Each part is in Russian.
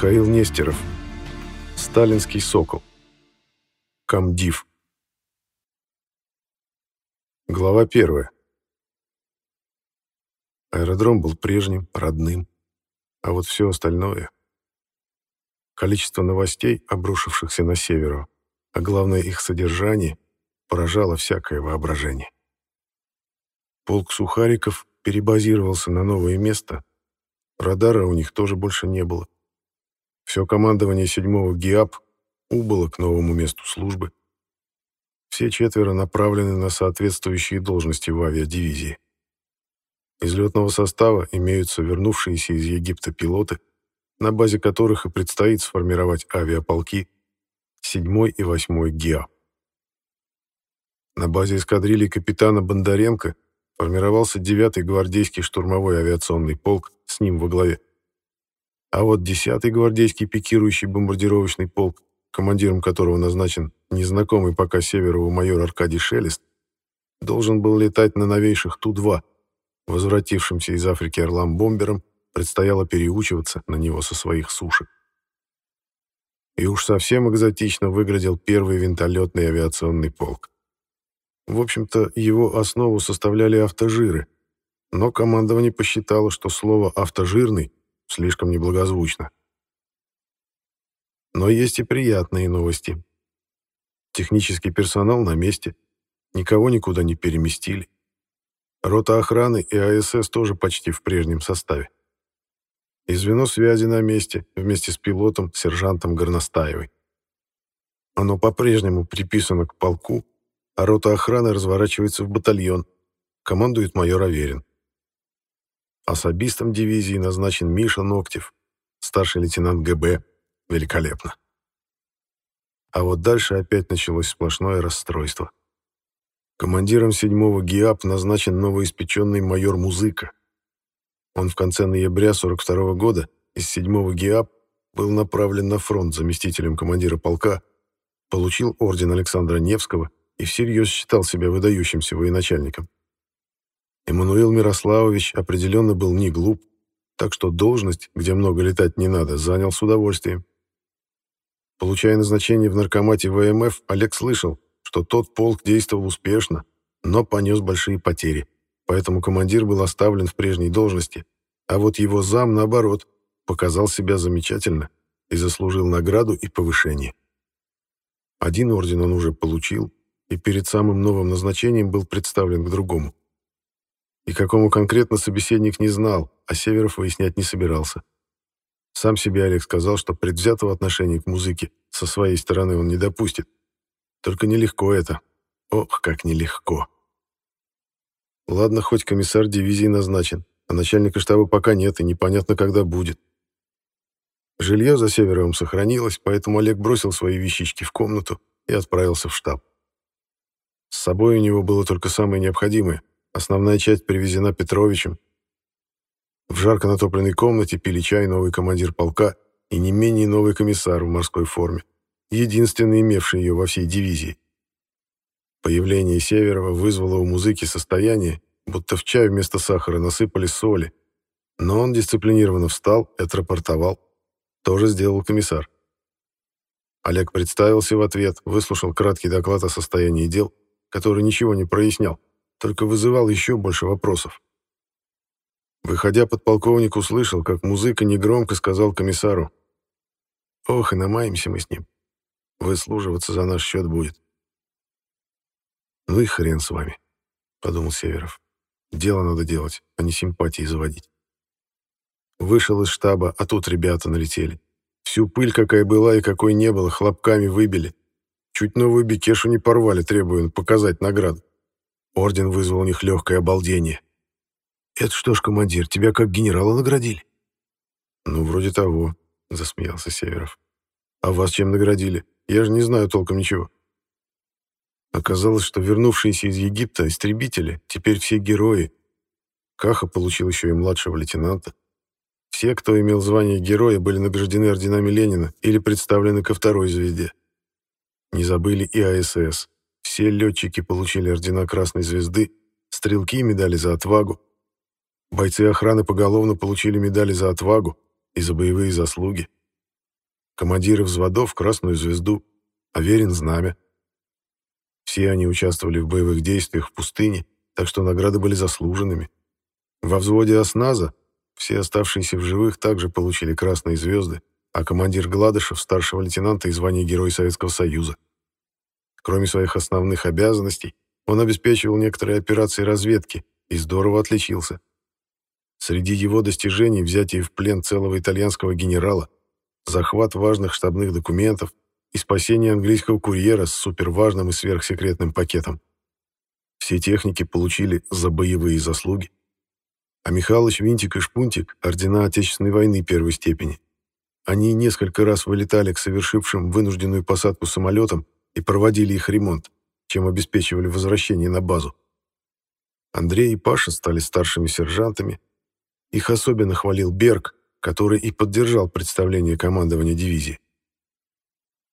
Михаил Нестеров. Сталинский сокол. Камдив. Глава первая. Аэродром был прежним, родным, а вот все остальное... Количество новостей, обрушившихся на северу, а главное их содержание, поражало всякое воображение. Полк Сухариков перебазировался на новое место, радара у них тоже больше не было. Все командование 7-го ГИАП убыло к новому месту службы. Все четверо направлены на соответствующие должности в авиадивизии. Из летного состава имеются вернувшиеся из Египта пилоты, на базе которых и предстоит сформировать авиаполки 7 и 8 ГИА. На базе эскадрильи капитана Бондаренко формировался 9-й гвардейский штурмовой авиационный полк с ним во главе. А вот 10-й гвардейский пикирующий бомбардировочный полк, командиром которого назначен незнакомый пока Северову майор Аркадий Шелест, должен был летать на новейших Ту-2. Возвратившимся из Африки орлам-бомбером предстояло переучиваться на него со своих сушек. И уж совсем экзотично выглядел первый винтолетный авиационный полк. В общем-то, его основу составляли автожиры, но командование посчитало, что слово «автожирный» слишком неблагозвучно. Но есть и приятные новости. Технический персонал на месте, никого никуда не переместили. Рота охраны и АСС тоже почти в прежнем составе. И звено связи на месте, вместе с пилотом, сержантом Горностаевой. Оно по-прежнему приписано к полку, а рота охраны разворачивается в батальон. Командует майор Аверин. Особистом дивизии назначен Миша Ноктев, старший лейтенант ГБ. Великолепно. А вот дальше опять началось сплошное расстройство. Командиром 7-го ГИАП назначен новоиспеченный майор Музыка. Он в конце ноября 42 -го года из 7-го ГИАП был направлен на фронт заместителем командира полка, получил орден Александра Невского и всерьез считал себя выдающимся военачальником. Эммануил Мирославович определенно был не глуп, так что должность, где много летать не надо, занял с удовольствием. Получая назначение в наркомате ВМФ, Олег слышал, что тот полк действовал успешно, но понес большие потери, поэтому командир был оставлен в прежней должности, а вот его зам, наоборот, показал себя замечательно и заслужил награду и повышение. Один орден он уже получил, и перед самым новым назначением был представлен к другому. И какому конкретно собеседник не знал, а Северов выяснять не собирался. Сам себе Олег сказал, что предвзятого отношения к музыке со своей стороны он не допустит. Только нелегко это. Ох, как нелегко. Ладно, хоть комиссар дивизии назначен, а начальника штаба пока нет и непонятно, когда будет. Жилье за Северовым сохранилось, поэтому Олег бросил свои вещички в комнату и отправился в штаб. С собой у него было только самое необходимое. Основная часть привезена Петровичем. В жарко натопленной комнате пили чай новый командир полка и не менее новый комиссар в морской форме, единственный имевший ее во всей дивизии. Появление Северова вызвало у музыки состояние, будто в чай вместо сахара насыпали соли, но он дисциплинированно встал и отрапортовал. Тоже сделал комиссар. Олег представился в ответ, выслушал краткий доклад о состоянии дел который ничего не прояснял, только вызывал еще больше вопросов. Выходя, подполковник услышал, как музыка негромко сказал комиссару. «Ох, и намаемся мы с ним. Выслуживаться за наш счет будет». «Ну и хрен с вами», — подумал Северов. «Дело надо делать, а не симпатии заводить». Вышел из штаба, а тут ребята налетели. Всю пыль, какая была и какой не было, хлопками выбили. Чуть новую бекешу не порвали, требуя показать награду. Орден вызвал у них легкое обалдение. «Это что ж, командир, тебя как генерала наградили?» «Ну, вроде того», — засмеялся Северов. «А вас чем наградили? Я же не знаю толком ничего». Оказалось, что вернувшиеся из Египта истребители теперь все герои. Каха получил еще и младшего лейтенанта. Все, кто имел звание героя, были награждены орденами Ленина или представлены ко второй звезде. Не забыли и АСС. Все летчики получили ордена Красной Звезды, стрелки — медали за отвагу. Бойцы охраны поголовно получили медали за отвагу и за боевые заслуги, командиры взводов — красную звезду, Аверин — знамя. Все они участвовали в боевых действиях в пустыне, так что награды были заслуженными. Во взводе осназа все оставшиеся в живых также получили красные звезды, а командир Гладышев — старшего лейтенанта и звание Герой Советского Союза. Кроме своих основных обязанностей, он обеспечивал некоторые операции разведки и здорово отличился. Среди его достижений взятие в плен целого итальянского генерала, захват важных штабных документов и спасение английского курьера с суперважным и сверхсекретным пакетом. Все техники получили за боевые заслуги, а Михалыч, Винтик и Шпунтик — ордена Отечественной войны первой степени. Они несколько раз вылетали к совершившим вынужденную посадку самолетам и проводили их ремонт, чем обеспечивали возвращение на базу. Андрей и Паша стали старшими сержантами. Их особенно хвалил Берг, который и поддержал представление командования дивизии.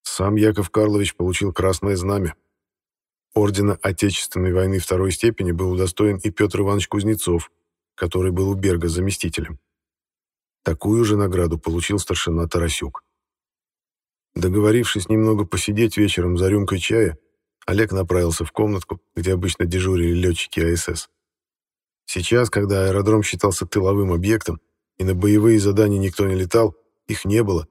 Сам Яков Карлович получил красное знамя. Ордена Отечественной войны второй степени был удостоен и Петр Иванович Кузнецов, который был у Берга заместителем. Такую же награду получил старшина Тарасюк. Договорившись немного посидеть вечером за рюмкой чая, Олег направился в комнатку, где обычно дежурили летчики АСС. Сейчас, когда аэродром считался тыловым объектом, и на боевые задания никто не летал, их не было,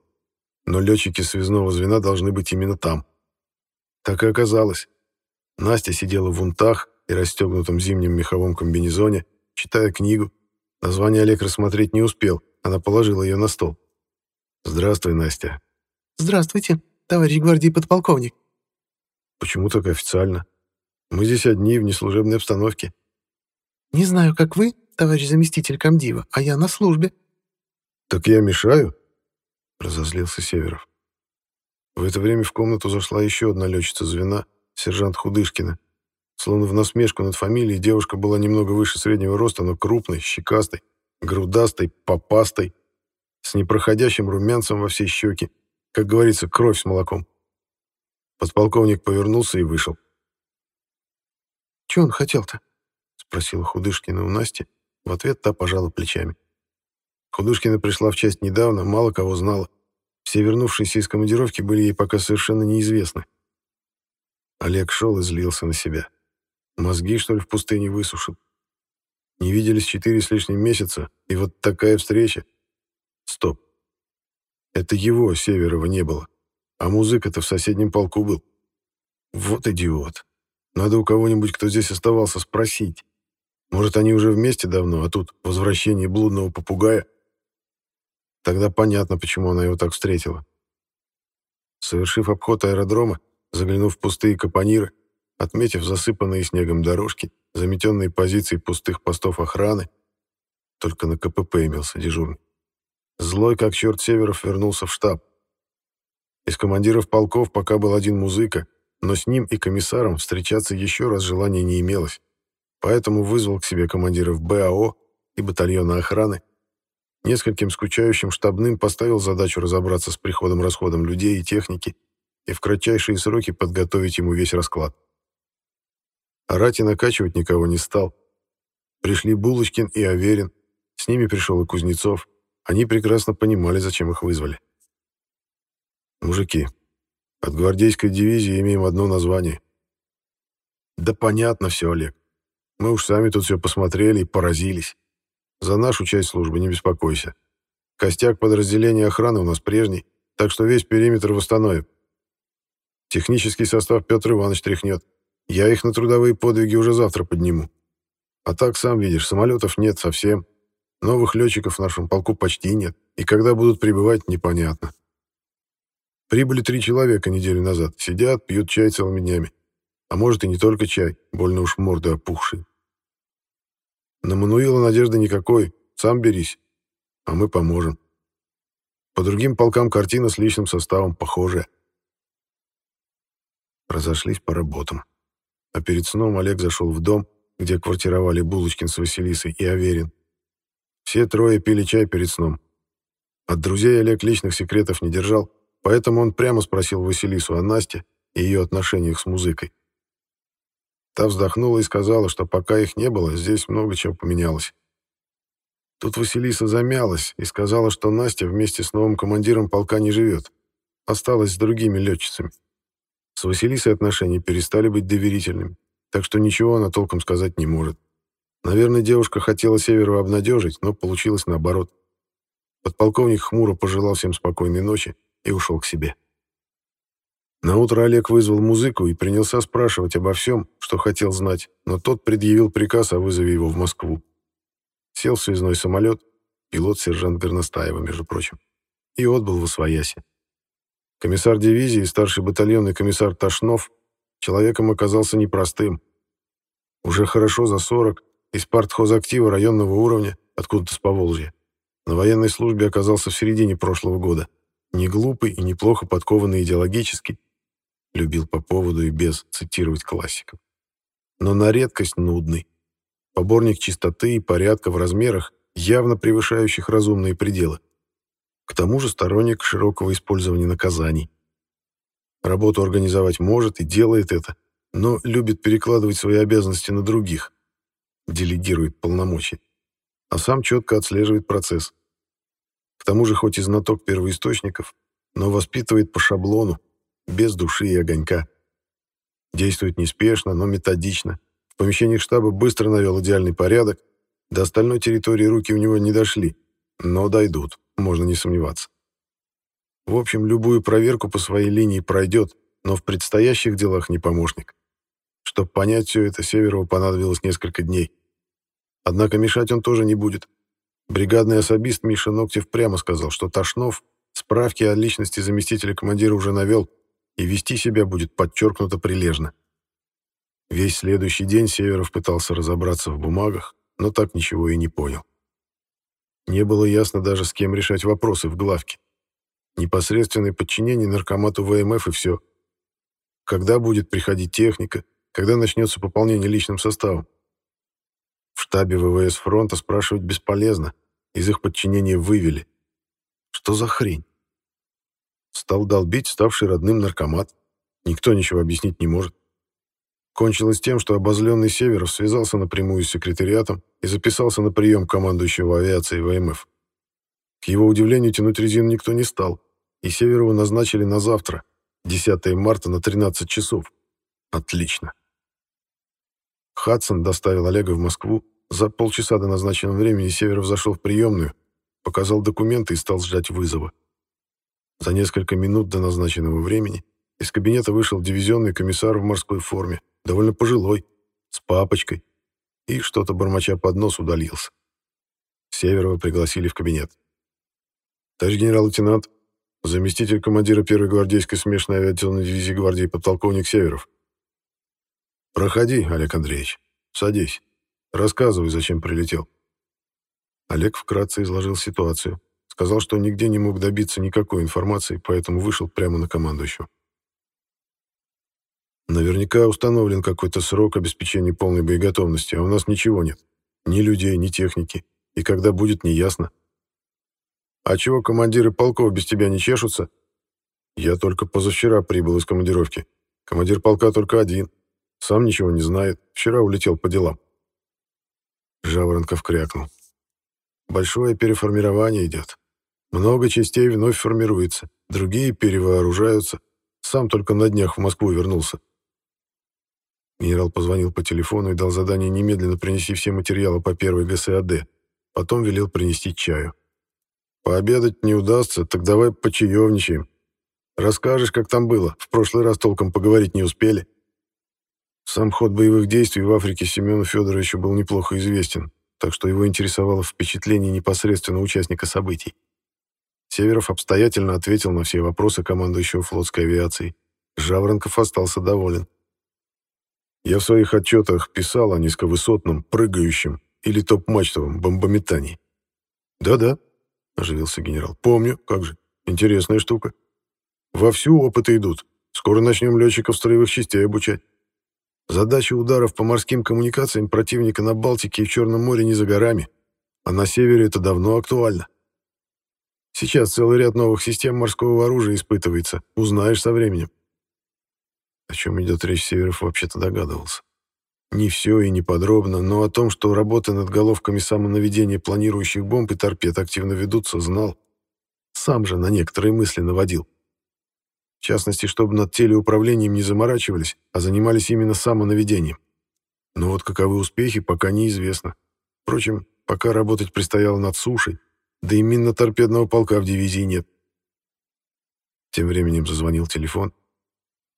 но летчики связного звена должны быть именно там. Так и оказалось. Настя сидела в унтах и расстегнутом зимнем меховом комбинезоне, читая книгу. Название Олег рассмотреть не успел, она положила ее на стол. «Здравствуй, Настя». «Здравствуйте, товарищ гвардии подполковник». «Почему так официально? Мы здесь одни, в неслужебной обстановке». «Не знаю, как вы, товарищ заместитель комдива, а я на службе». «Так я мешаю?» — разозлился Северов. В это время в комнату зашла еще одна летчица звена, сержант Худышкина. Словно в насмешку над фамилией девушка была немного выше среднего роста, но крупной, щекастой, грудастой, попастой, с непроходящим румянцем во все щеки, как говорится, кровь с молоком. Подполковник повернулся и вышел. «Чего он хотел-то?» — спросила Худышкина у Насти. В ответ та пожала плечами. Худышкина пришла в часть недавно, мало кого знала. Все вернувшиеся из командировки были ей пока совершенно неизвестны. Олег шел и злился на себя. Мозги, что ли, в пустыне высушил? Не виделись четыре с лишним месяца, и вот такая встреча. Стоп. Это его, Северова, не было. А музыка-то в соседнем полку был. Вот идиот. Надо у кого-нибудь, кто здесь оставался, спросить. Может, они уже вместе давно, а тут возвращение блудного попугая? Тогда понятно, почему она его так встретила. Совершив обход аэродрома, заглянув в пустые капониры, отметив засыпанные снегом дорожки, заметенные позиции пустых постов охраны, только на КПП имелся дежурный. Злой, как черт Северов, вернулся в штаб. Из командиров полков пока был один музыка, но с ним и комиссаром встречаться еще раз желания не имелось, поэтому вызвал к себе командиров БАО и батальона охраны, нескольким скучающим штабным поставил задачу разобраться с приходом-расходом людей и техники и в кратчайшие сроки подготовить ему весь расклад. Орать и накачивать никого не стал. Пришли Булочкин и Аверин, с ними пришел и Кузнецов. Они прекрасно понимали, зачем их вызвали. «Мужики, от гвардейской дивизии имеем одно название». «Да понятно все, Олег. Мы уж сами тут все посмотрели и поразились. За нашу часть службы не беспокойся. Костяк подразделения охраны у нас прежний, так что весь периметр восстановим. Технический состав Петр Иванович тряхнет. Я их на трудовые подвиги уже завтра подниму. А так, сам видишь, самолетов нет совсем. Новых летчиков в нашем полку почти нет. И когда будут прибывать, непонятно. Прибыли три человека неделю назад. Сидят, пьют чай целыми днями. А может и не только чай, больно уж морды опухшие. На Мануила надежды никакой, сам берись. А мы поможем. По другим полкам картина с личным составом похожая. Разошлись по работам а перед сном Олег зашел в дом, где квартировали Булочкин с Василисой и Аверин. Все трое пили чай перед сном. От друзей Олег личных секретов не держал, поэтому он прямо спросил Василису о Насте и ее отношениях с музыкой. Та вздохнула и сказала, что пока их не было, здесь много чего поменялось. Тут Василиса замялась и сказала, что Настя вместе с новым командиром полка не живет. осталась с другими летчицами. С Василисой отношения перестали быть доверительными, так что ничего она толком сказать не может. Наверное, девушка хотела Северова обнадежить, но получилось наоборот. Подполковник хмуро пожелал всем спокойной ночи и ушел к себе. Наутро Олег вызвал музыку и принялся спрашивать обо всем, что хотел знать, но тот предъявил приказ о вызове его в Москву. Сел в связной самолет, пилот сержант Горностаева, между прочим, и отбыл в Освояси. Комиссар дивизии, старший батальонный комиссар Ташнов, человеком оказался непростым. Уже хорошо за 40, из партхозактива районного уровня, откуда-то с Поволжья. На военной службе оказался в середине прошлого года. Не глупый и неплохо подкованный идеологически. Любил по поводу и без цитировать классиков. Но на редкость нудный. Поборник чистоты и порядка в размерах, явно превышающих разумные пределы. К тому же сторонник широкого использования наказаний. Работу организовать может и делает это, но любит перекладывать свои обязанности на других. Делегирует полномочия. А сам четко отслеживает процесс. К тому же хоть и знаток первоисточников, но воспитывает по шаблону, без души и огонька. Действует неспешно, но методично. В помещениях штаба быстро навел идеальный порядок. До остальной территории руки у него не дошли, но дойдут можно не сомневаться. В общем, любую проверку по своей линии пройдет, но в предстоящих делах не помощник. Чтобы понять все это, Северову понадобилось несколько дней. Однако мешать он тоже не будет. Бригадный особист Миша Ногтев прямо сказал, что Ташнов справки о личности заместителя командира уже навел, и вести себя будет подчеркнуто прилежно. Весь следующий день Северов пытался разобраться в бумагах, но так ничего и не понял. Не было ясно даже, с кем решать вопросы в главке. Непосредственное подчинение наркомату ВМФ и все. Когда будет приходить техника, когда начнется пополнение личным составом. В штабе ВВС фронта спрашивать бесполезно, из их подчинения вывели. Что за хрень? Стал долбить ставший родным наркомат. Никто ничего объяснить не может. Кончилось тем, что обозленный Северов связался напрямую с секретариатом и записался на прием командующего авиацией ВМФ. К его удивлению, тянуть резину никто не стал, и Северова назначили на завтра, 10 марта на 13 часов. Отлично. Хадсон доставил Олега в Москву. За полчаса до назначенного времени Северов зашел в приемную, показал документы и стал ждать вызова. За несколько минут до назначенного времени из кабинета вышел дивизионный комиссар в морской форме, довольно пожилой, с папочкой, и что-то бормоча под нос удалился. Северова пригласили в кабинет. «Товарищ генерал-лейтенант, заместитель командира первой гвардейской смешанной авиационной дивизии гвардии подполковник Северов». «Проходи, Олег Андреевич, садись, рассказывай, зачем прилетел». Олег вкратце изложил ситуацию. Сказал, что нигде не мог добиться никакой информации, поэтому вышел прямо на командующего. Наверняка установлен какой-то срок обеспечения полной боеготовности, а у нас ничего нет. Ни людей, ни техники. И когда будет, неясно. А чего командиры полков без тебя не чешутся? Я только позавчера прибыл из командировки. Командир полка только один. Сам ничего не знает. Вчера улетел по делам. Жаворонков крякнул. Большое переформирование идет. Много частей вновь формируется. Другие перевооружаются. Сам только на днях в Москву вернулся. Генерал позвонил по телефону и дал задание немедленно принести все материалы по первой ГСАД. Потом велел принести чаю. «Пообедать не удастся, так давай почаевничаем. Расскажешь, как там было. В прошлый раз толком поговорить не успели». Сам ход боевых действий в Африке Семену Федоровичу был неплохо известен, так что его интересовало впечатление непосредственно участника событий. Северов обстоятельно ответил на все вопросы командующего флотской авиацией. Жаворонков остался доволен. Я в своих отчетах писал о низковысотном, прыгающем или топ-мачтовом бомбометании. «Да-да», — оживился генерал, — «помню, как же, интересная штука. Вовсю опыты идут, скоро начнем летчиков строевых частей обучать. Задача ударов по морским коммуникациям противника на Балтике и в Черном море не за горами, а на севере это давно актуально. Сейчас целый ряд новых систем морского оружия испытывается, узнаешь со временем. О чем идет речь Северов вообще-то догадывался. Не все и не подробно, но о том, что работы над головками самонаведения планирующих бомб и торпед активно ведутся, знал. Сам же на некоторые мысли наводил. В частности, чтобы над телеуправлением не заморачивались, а занимались именно самонаведением. Но вот каковы успехи, пока неизвестно. Впрочем, пока работать предстояло над сушей, да и минно-торпедного полка в дивизии нет. Тем временем зазвонил телефон.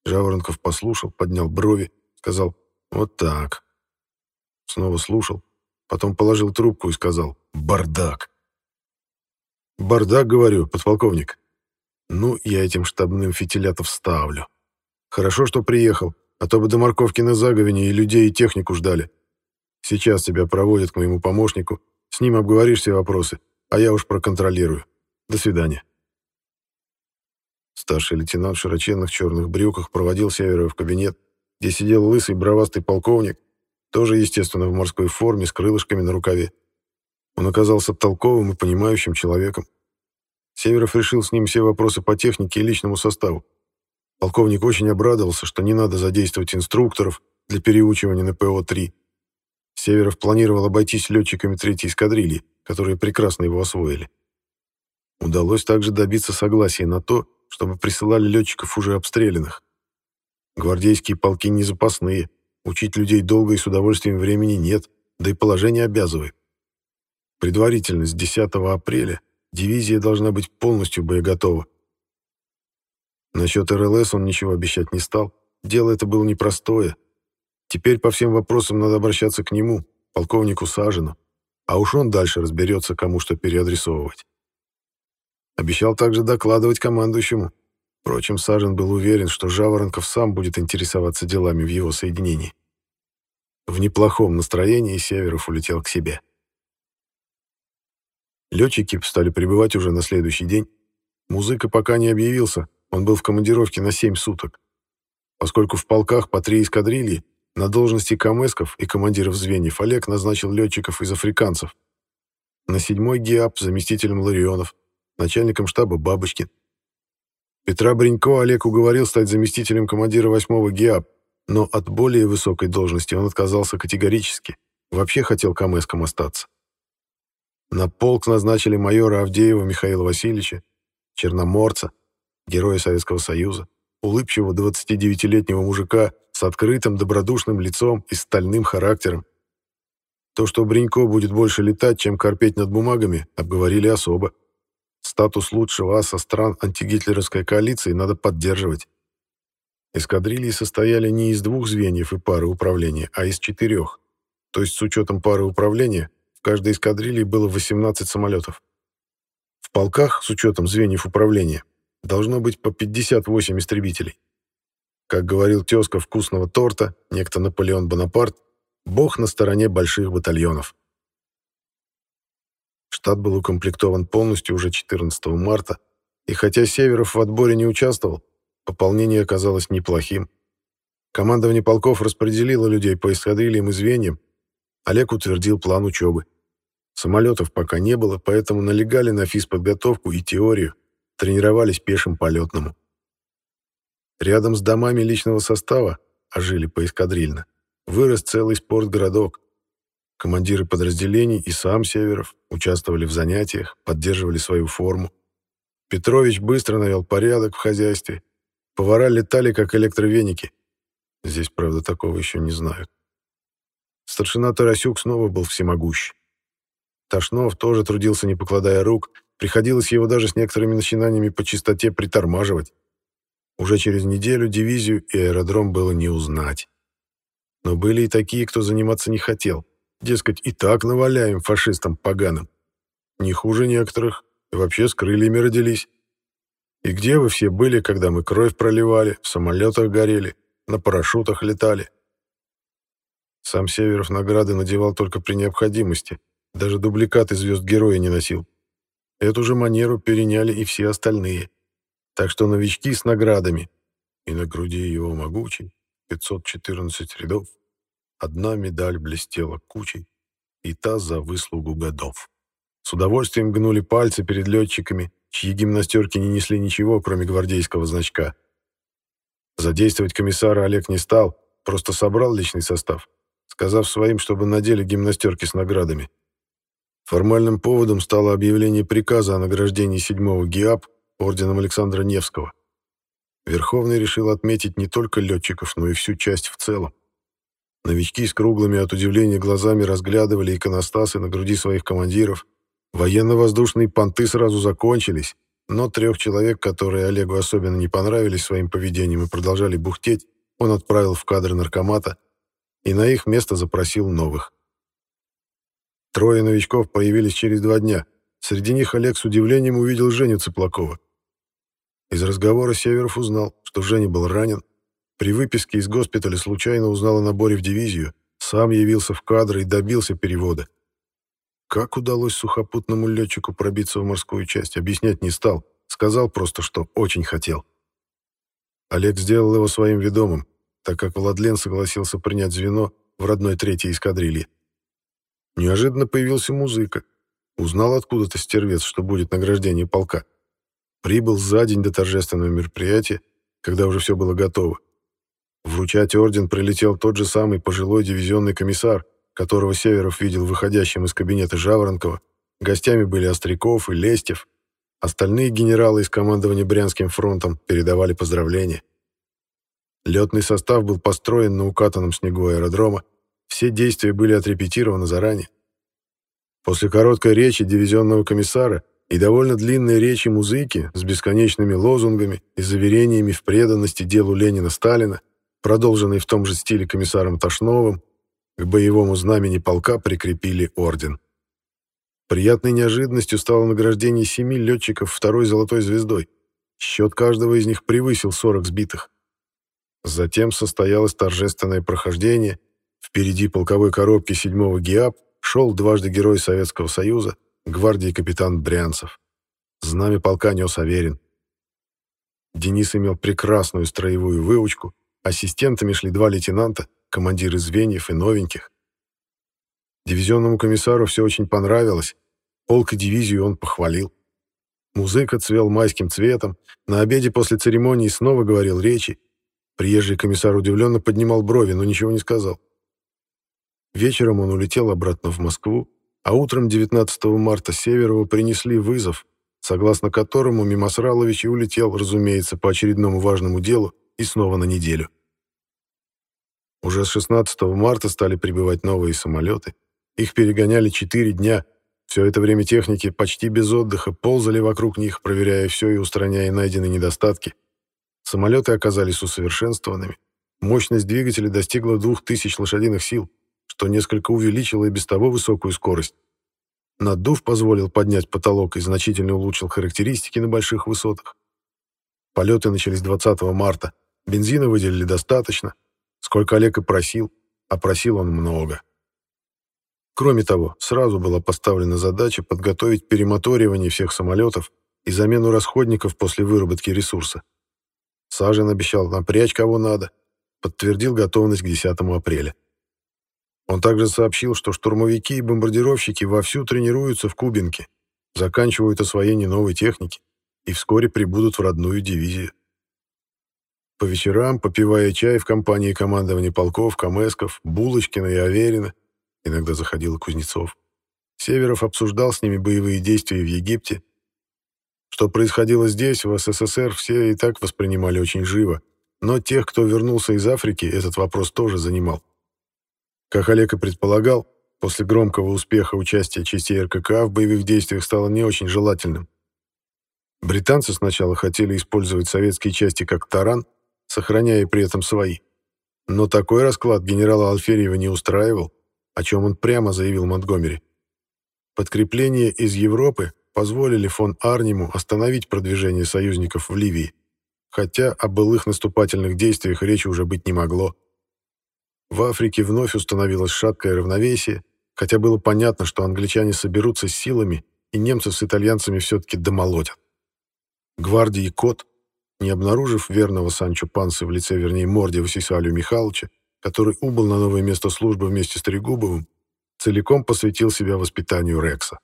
Жаворонков послушал, поднял брови, сказал «Вот так». Снова слушал, потом положил трубку и сказал «Бардак». «Бардак, говорю, подполковник». «Ну, я этим штабным фитилятов ставлю. Хорошо, что приехал, а то бы до морковки на заговине и людей, и технику ждали. Сейчас тебя проводят к моему помощнику, с ним обговоришь все вопросы, а я уж проконтролирую. До свидания». Старший лейтенант в широченных черных брюках проводил Северова в кабинет, где сидел лысый бровастый полковник, тоже, естественно, в морской форме с крылышками на рукаве. Он оказался толковым и понимающим человеком. Северов решил с ним все вопросы по технике и личному составу. Полковник очень обрадовался, что не надо задействовать инструкторов для переучивания на ПО-3. Северов планировал обойтись летчиками третьей эскадрильи, которые прекрасно его освоили. Удалось также добиться согласия на то, чтобы присылали летчиков уже обстрелянных. Гвардейские полки не запасные, учить людей долго и с удовольствием времени нет, да и положение обязывает. Предварительно с 10 апреля дивизия должна быть полностью боеготова. Насчет РЛС он ничего обещать не стал. Дело это было непростое. Теперь по всем вопросам надо обращаться к нему, полковнику Сажину, а уж он дальше разберется, кому что переадресовывать. Обещал также докладывать командующему. Впрочем, Сажин был уверен, что Жаворонков сам будет интересоваться делами в его соединении. В неплохом настроении Северов улетел к себе. Летчики стали прибывать уже на следующий день. Музыка пока не объявился, он был в командировке на 7 суток. Поскольку в полках по три эскадрильи, на должности камэсков и командиров звеньев Олег назначил летчиков из африканцев. На седьмой ГИАП заместителем Ларионов, начальником штаба Бабочкин. Петра Бринько Олег уговорил стать заместителем командира 8-го ГИАП, но от более высокой должности он отказался категорически, вообще хотел камэском остаться. На полк назначили майора Авдеева Михаила Васильевича, черноморца, героя Советского Союза, улыбчивого 29-летнего мужика с открытым добродушным лицом и стальным характером. То, что Бринько будет больше летать, чем корпеть над бумагами, обговорили особо. Статус лучшего аса стран антигитлеровской коалиции надо поддерживать. Эскадрильи состояли не из двух звеньев и пары управления, а из четырех. То есть с учетом пары управления в каждой эскадрильи было 18 самолетов. В полках, с учетом звеньев управления, должно быть по 58 истребителей. Как говорил тезка вкусного торта, некто Наполеон Бонапарт, бог на стороне больших батальонов. Штат был укомплектован полностью уже 14 марта, и хотя Северов в отборе не участвовал, пополнение оказалось неплохим. Командование полков распределило людей по эскадрильям и звеньям, Олег утвердил план учебы. Самолетов пока не было, поэтому налегали на физподготовку и теорию, тренировались пешим полетному. Рядом с домами личного состава, а жили поэскадрильно, вырос целый спортгородок. Командиры подразделений и сам Северов участвовали в занятиях, поддерживали свою форму. Петрович быстро навел порядок в хозяйстве. Повара летали, как электровеники. Здесь, правда, такого еще не знают. Старшина Тарасюк снова был всемогущ. Ташнов тоже трудился, не покладая рук. Приходилось его даже с некоторыми начинаниями по чистоте притормаживать. Уже через неделю дивизию и аэродром было не узнать. Но были и такие, кто заниматься не хотел. Дескать, и так наваляем фашистам поганым. Не хуже некоторых, и вообще с крыльями родились. И где вы все были, когда мы кровь проливали, в самолетах горели, на парашютах летали? Сам Северов награды надевал только при необходимости, даже дубликаты звезд героя не носил. Эту же манеру переняли и все остальные. Так что новички с наградами, и на груди его могучий, 514 рядов, Одна медаль блестела кучей, и та за выслугу годов. С удовольствием гнули пальцы перед летчиками, чьи гимнастерки не несли ничего, кроме гвардейского значка. Задействовать комиссара Олег не стал, просто собрал личный состав, сказав своим, чтобы надели гимнастерки с наградами. Формальным поводом стало объявление приказа о награждении 7-го ГИАП орденом Александра Невского. Верховный решил отметить не только летчиков, но и всю часть в целом. Новички с круглыми от удивления глазами разглядывали иконостасы на груди своих командиров. Военно-воздушные понты сразу закончились, но трех человек, которые Олегу особенно не понравились своим поведением и продолжали бухтеть, он отправил в кадры наркомата и на их место запросил новых. Трое новичков появились через два дня. Среди них Олег с удивлением увидел Женю Цыплакова. Из разговора Северов узнал, что Женя был ранен. При выписке из госпиталя случайно узнал о наборе в дивизию, сам явился в кадры и добился перевода. Как удалось сухопутному летчику пробиться в морскую часть, объяснять не стал, сказал просто, что очень хотел. Олег сделал его своим ведомым, так как Владлен согласился принять звено в родной третьей эскадрилье. Неожиданно появился музыка. Узнал откуда-то стервец, что будет награждение полка. Прибыл за день до торжественного мероприятия, когда уже все было готово. Вручать орден прилетел тот же самый пожилой дивизионный комиссар, которого Северов видел выходящим из кабинета Жаворонкова. Гостями были Остряков и Лестев. Остальные генералы из командования Брянским фронтом передавали поздравления. Летный состав был построен на укатанном снегу аэродрома, все действия были отрепетированы заранее. После короткой речи дивизионного комиссара и довольно длинной речи музыки с бесконечными лозунгами и заверениями в преданности делу Ленина-Сталина, продолженной в том же стиле комиссаром Тошновым, к боевому знамени полка прикрепили орден. Приятной неожиданностью стало награждение семи летчиков второй золотой звездой. Счет каждого из них превысил 40 сбитых. Затем состоялось торжественное прохождение. Впереди полковой коробки 7-го ГИАП шел дважды Герой Советского Союза, гвардии капитан Брянцев. Знамя полка нес Аверин. Денис имел прекрасную строевую выучку, ассистентами шли два лейтенанта, командиры звеньев и новеньких. Дивизионному комиссару все очень понравилось, полк и дивизию он похвалил. Музыка цвел майским цветом, на обеде после церемонии снова говорил речи, Приезжий комиссар удивленно поднимал брови, но ничего не сказал. Вечером он улетел обратно в Москву, а утром 19 марта Северова принесли вызов, согласно которому Мимосралович и улетел, разумеется, по очередному важному делу и снова на неделю. Уже с 16 марта стали прибывать новые самолеты. Их перегоняли четыре дня. Все это время техники почти без отдыха ползали вокруг них, проверяя все и устраняя найденные недостатки. Самолеты оказались усовершенствованными. Мощность двигателя достигла 2000 лошадиных сил, что несколько увеличило и без того высокую скорость. Наддув позволил поднять потолок и значительно улучшил характеристики на больших высотах. Полеты начались 20 марта. Бензина выделили достаточно, сколько Олег и просил, а просил он много. Кроме того, сразу была поставлена задача подготовить перемоторивание всех самолетов и замену расходников после выработки ресурса. Сажин обещал напрячь кого надо, подтвердил готовность к 10 апреля. Он также сообщил, что штурмовики и бомбардировщики вовсю тренируются в Кубинке, заканчивают освоение новой техники и вскоре прибудут в родную дивизию. По вечерам, попивая чай в компании командования полков, Камесков, Булочкина и Аверина, иногда заходил Кузнецов, Северов обсуждал с ними боевые действия в Египте что происходило здесь, в СССР, все и так воспринимали очень живо, но тех, кто вернулся из Африки, этот вопрос тоже занимал. Как Олег и предполагал, после громкого успеха участия частей РКК в боевых действиях стало не очень желательным. Британцы сначала хотели использовать советские части как таран, сохраняя при этом свои. Но такой расклад генерала Алферьева не устраивал, о чем он прямо заявил Монтгомери. Подкрепление из Европы позволили фон Арниму остановить продвижение союзников в Ливии, хотя о былых наступательных действиях речи уже быть не могло. В Африке вновь установилось шаткое равновесие, хотя было понятно, что англичане соберутся с силами, и немцы с итальянцами все-таки домолотят. Гвардии Кот, не обнаружив верного Санчо Пансы в лице, вернее, морде Васисалию Михайловича, который убыл на новое место службы вместе с Трегубовым, целиком посвятил себя воспитанию Рекса.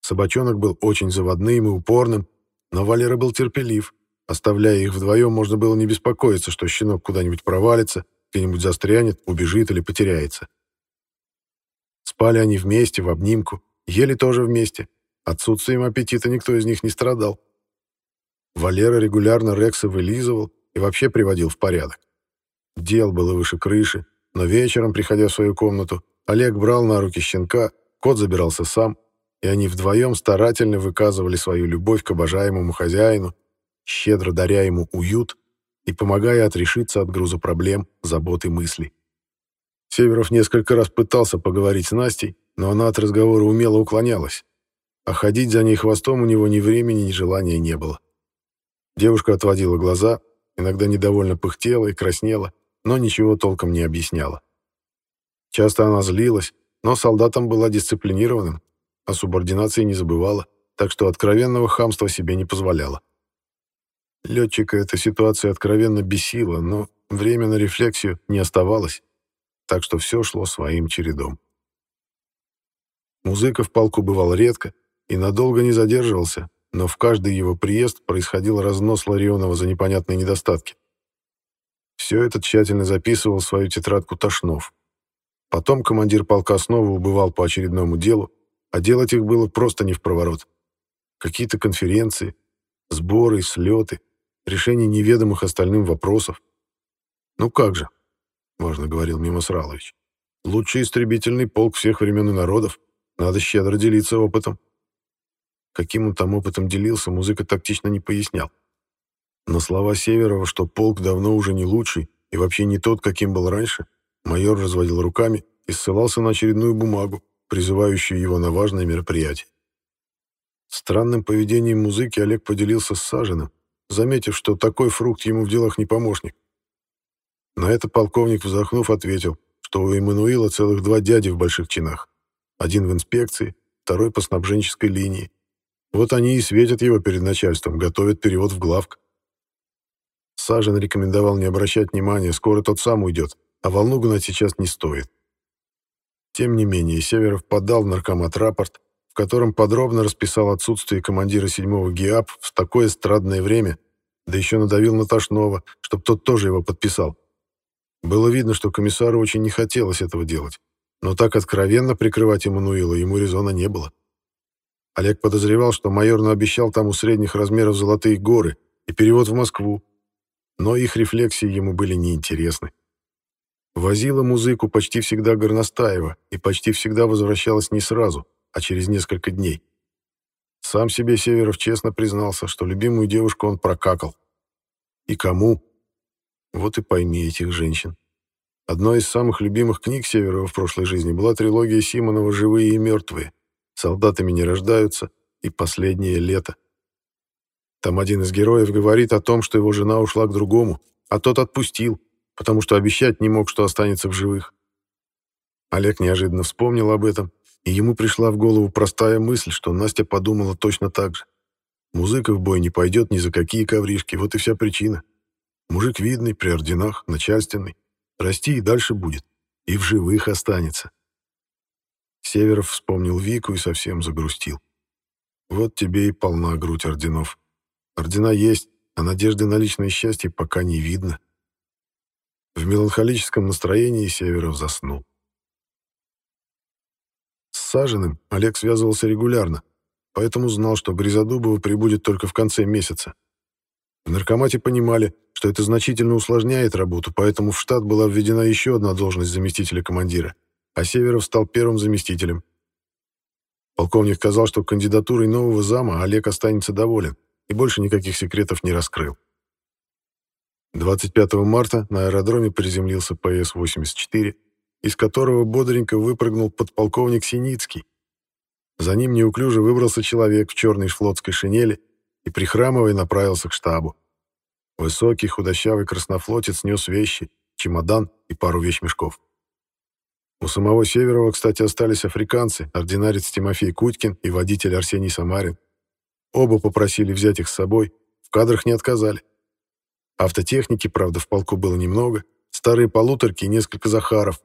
Собачонок был очень заводным и упорным, но Валера был терпелив. Оставляя их вдвоем, можно было не беспокоиться, что щенок куда-нибудь провалится, где-нибудь застрянет, убежит или потеряется. Спали они вместе, в обнимку, ели тоже вместе. Отсутствием аппетита никто из них не страдал. Валера регулярно Рекса вылизывал и вообще приводил в порядок. Дел было выше крыши, но вечером, приходя в свою комнату, Олег брал на руки щенка, кот забирался сам, и они вдвоем старательно выказывали свою любовь к обожаемому хозяину, щедро даря ему уют и помогая отрешиться от груза проблем, забот и мыслей. Северов несколько раз пытался поговорить с Настей, но она от разговора умело уклонялась, а ходить за ней хвостом у него ни времени, ни желания не было. Девушка отводила глаза, иногда недовольно пыхтела и краснела, но ничего толком не объясняла. Часто она злилась, но солдатом была дисциплинированным, о субординации не забывала, так что откровенного хамства себе не позволяла. Летчика эта ситуация откровенно бесила, но время на рефлексию не оставалось, так что все шло своим чередом. Музыка в полку бывал редко и надолго не задерживался, но в каждый его приезд происходил разнос Ларионова за непонятные недостатки. Все это тщательно записывал в свою тетрадку Тошнов. Потом командир полка снова убывал по очередному делу, а делать их было просто не в проворот. Какие-то конференции, сборы, слеты, решение неведомых остальным вопросов. «Ну как же», — важно говорил Мимо Сралович, «лучший истребительный полк всех времен и народов, надо щедро делиться опытом». Каким он там опытом делился, музыка тактично не пояснял. На слова Северова, что полк давно уже не лучший и вообще не тот, каким был раньше, майор разводил руками и ссылался на очередную бумагу, призывающую его на важное мероприятие. Странным поведением музыки Олег поделился с Сажиным, заметив, что такой фрукт ему в делах не помощник. На это полковник, вздохнув, ответил, что у Эммануила целых два дяди в больших чинах. Один в инспекции, второй по снабженческой линии. Вот они и светят его перед начальством, готовят перевод в главк. Сажин рекомендовал не обращать внимания, скоро тот сам уйдет, а волну гнать сейчас не стоит. Тем не менее, Северов подал в наркомат рапорт, в котором подробно расписал отсутствие командира 7-го ГИАП в такое страдное время, да еще надавил на Тошнова, чтобы тот тоже его подписал. Было видно, что комиссару очень не хотелось этого делать, но так откровенно прикрывать Эммануила ему резона не было. Олег подозревал, что майор наобещал там у средних размеров золотые горы и перевод в Москву, но их рефлексии ему были неинтересны. Возила музыку почти всегда Горностаева и почти всегда возвращалась не сразу, а через несколько дней. Сам себе Северов честно признался, что любимую девушку он прокакал. И кому? Вот и пойми этих женщин. Одной из самых любимых книг Северова в прошлой жизни была трилогия Симонова «Живые и мертвые», «Солдатами не рождаются» и «Последнее лето». Там один из героев говорит о том, что его жена ушла к другому, а тот отпустил, потому что обещать не мог, что останется в живых. Олег неожиданно вспомнил об этом, и ему пришла в голову простая мысль, что Настя подумала точно так же. Музыка в бой не пойдет ни за какие ковришки, вот и вся причина. Мужик видный, при орденах, начальственный. Расти и дальше будет. И в живых останется. Северов вспомнил Вику и совсем загрустил. Вот тебе и полна грудь орденов. Ордена есть, а надежды на личное счастье пока не видно. В меланхолическом настроении Северов заснул. С Сажиным Олег связывался регулярно, поэтому знал, что Гризодубова прибудет только в конце месяца. В наркомате понимали, что это значительно усложняет работу, поэтому в штат была введена еще одна должность заместителя командира, а Северов стал первым заместителем. Полковник сказал, что кандидатурой нового зама Олег останется доволен, и больше никаких секретов не раскрыл. 25 марта на аэродроме приземлился ПС-84, из которого бодренько выпрыгнул подполковник Синицкий. За ним неуклюже выбрался человек в черной флотской шинели и, прихрамывая, направился к штабу. Высокий худощавый краснофлотец нес вещи, чемодан и пару вещмешков. У самого Северова, кстати, остались африканцы, ординарец Тимофей Кутькин и водитель Арсений Самарин. Оба попросили взять их с собой, в кадрах не отказали. Автотехники, правда, в полку было немного, старые полуторки и несколько Захаров.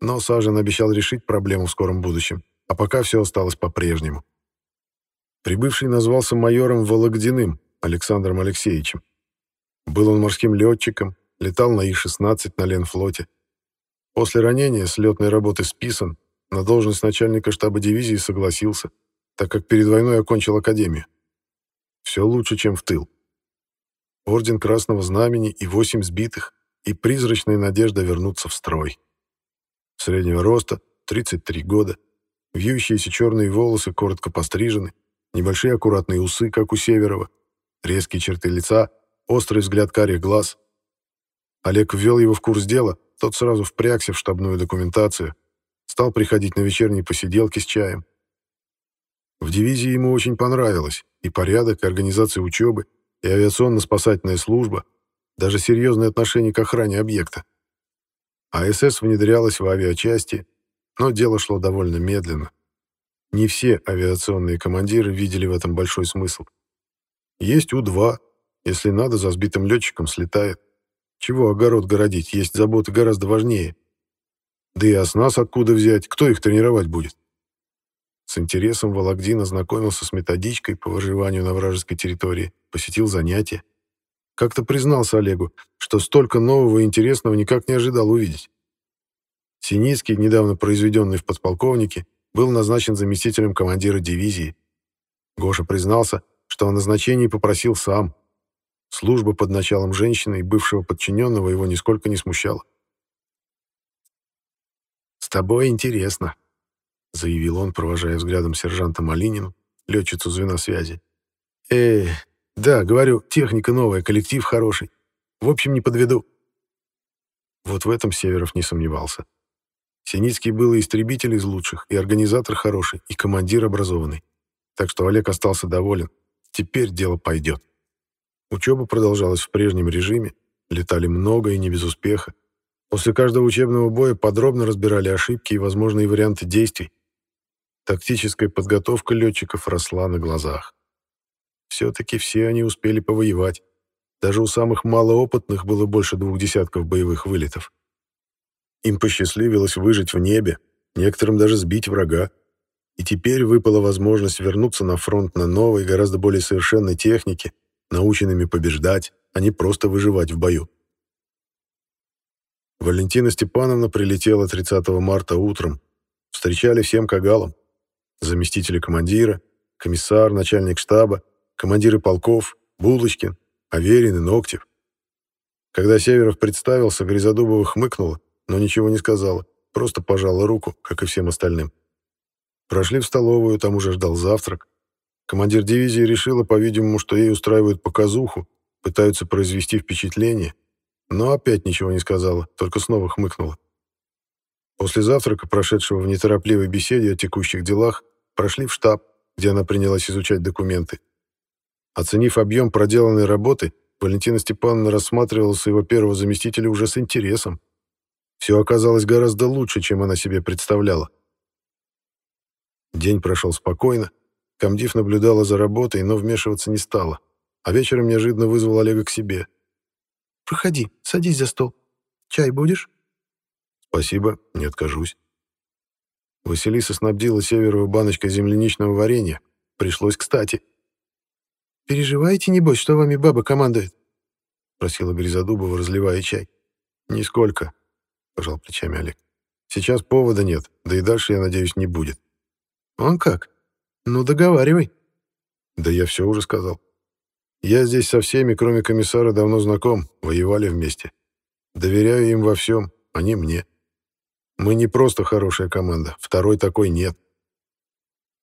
Но Сажин обещал решить проблему в скором будущем, а пока все осталось по-прежнему. Прибывший назвался майором Вологдиным Александром Алексеевичем. Был он морским летчиком, летал на И-16 на Ленфлоте. После ранения с летной работы списан, на должность начальника штаба дивизии согласился, так как перед войной окончил академию. Все лучше, чем в тыл. Орден Красного Знамени и восемь сбитых, и призрачная надежда вернуться в строй. Среднего роста, 33 года, вьющиеся черные волосы коротко пострижены, небольшие аккуратные усы, как у Северова, резкие черты лица, острый взгляд карих глаз. Олег ввел его в курс дела, тот сразу впрягся в штабную документацию, стал приходить на вечерние посиделки с чаем. В дивизии ему очень понравилось и порядок, и организация учебы, и авиационно-спасательная служба, даже серьезное отношение к охране объекта. АСС внедрялась в авиачасти, но дело шло довольно медленно. Не все авиационные командиры видели в этом большой смысл. Есть У-2, если надо, за сбитым летчиком слетает. Чего огород городить, есть заботы гораздо важнее. Да и оснас откуда взять, кто их тренировать будет? С интересом Вологдин ознакомился с методичкой по выживанию на вражеской территории, посетил занятия. Как-то признался Олегу, что столько нового и интересного никак не ожидал увидеть. Синицкий, недавно произведенный в подполковнике, был назначен заместителем командира дивизии. Гоша признался, что о назначении попросил сам. Служба под началом женщины и бывшего подчиненного его нисколько не смущала. «С тобой интересно», — заявил он, провожая взглядом сержанта Малинину, летчицу звена связи. «Э, да, говорю, техника новая, коллектив хороший. В общем, не подведу». Вот в этом Северов не сомневался. Синицкий был и истребитель из лучших, и организатор хороший, и командир образованный. Так что Олег остался доволен. Теперь дело пойдет. Учеба продолжалась в прежнем режиме, летали много и не без успеха. После каждого учебного боя подробно разбирали ошибки и возможные варианты действий. Тактическая подготовка летчиков росла на глазах. Все-таки все они успели повоевать. Даже у самых малоопытных было больше двух десятков боевых вылетов. Им посчастливилось выжить в небе, некоторым даже сбить врага. И теперь выпала возможность вернуться на фронт на новой, гораздо более совершенной технике, наученными побеждать, а не просто выживать в бою. Валентина Степановна прилетела 30 марта утром. Встречали всем кагалом. Заместители командира, комиссар, начальник штаба, командиры полков, Булочкин, Аверин и Ногтев. Когда Северов представился, Гризодубова хмыкнула, но ничего не сказала, просто пожала руку, как и всем остальным. Прошли в столовую, там уже ждал завтрак. Командир дивизии решила, по-видимому, что ей устраивают показуху, пытаются произвести впечатление, но опять ничего не сказала, только снова хмыкнула. После завтрака, прошедшего в неторопливой беседе о текущих делах, прошли в штаб, где она принялась изучать документы. Оценив объем проделанной работы, Валентина Степановна рассматривала своего первого заместителя уже с интересом. Все оказалось гораздо лучше, чем она себе представляла. День прошел спокойно. Комдив наблюдала за работой, но вмешиваться не стала. А вечером неожиданно вызвал Олега к себе. «Проходи, садись за стол. Чай будешь?» «Спасибо, не откажусь». Василиса снабдила Северова баночкой земляничного варенья. Пришлось кстати. «Переживаете, небось, что вами баба командует?» — просила Гризодубова, разливая чай. «Нисколько», — пожал плечами Олег. «Сейчас повода нет, да и дальше, я надеюсь, не будет». «Он как? Ну, договаривай». «Да я все уже сказал. Я здесь со всеми, кроме комиссара, давно знаком, воевали вместе. Доверяю им во всем, они мне. Мы не просто хорошая команда, второй такой нет».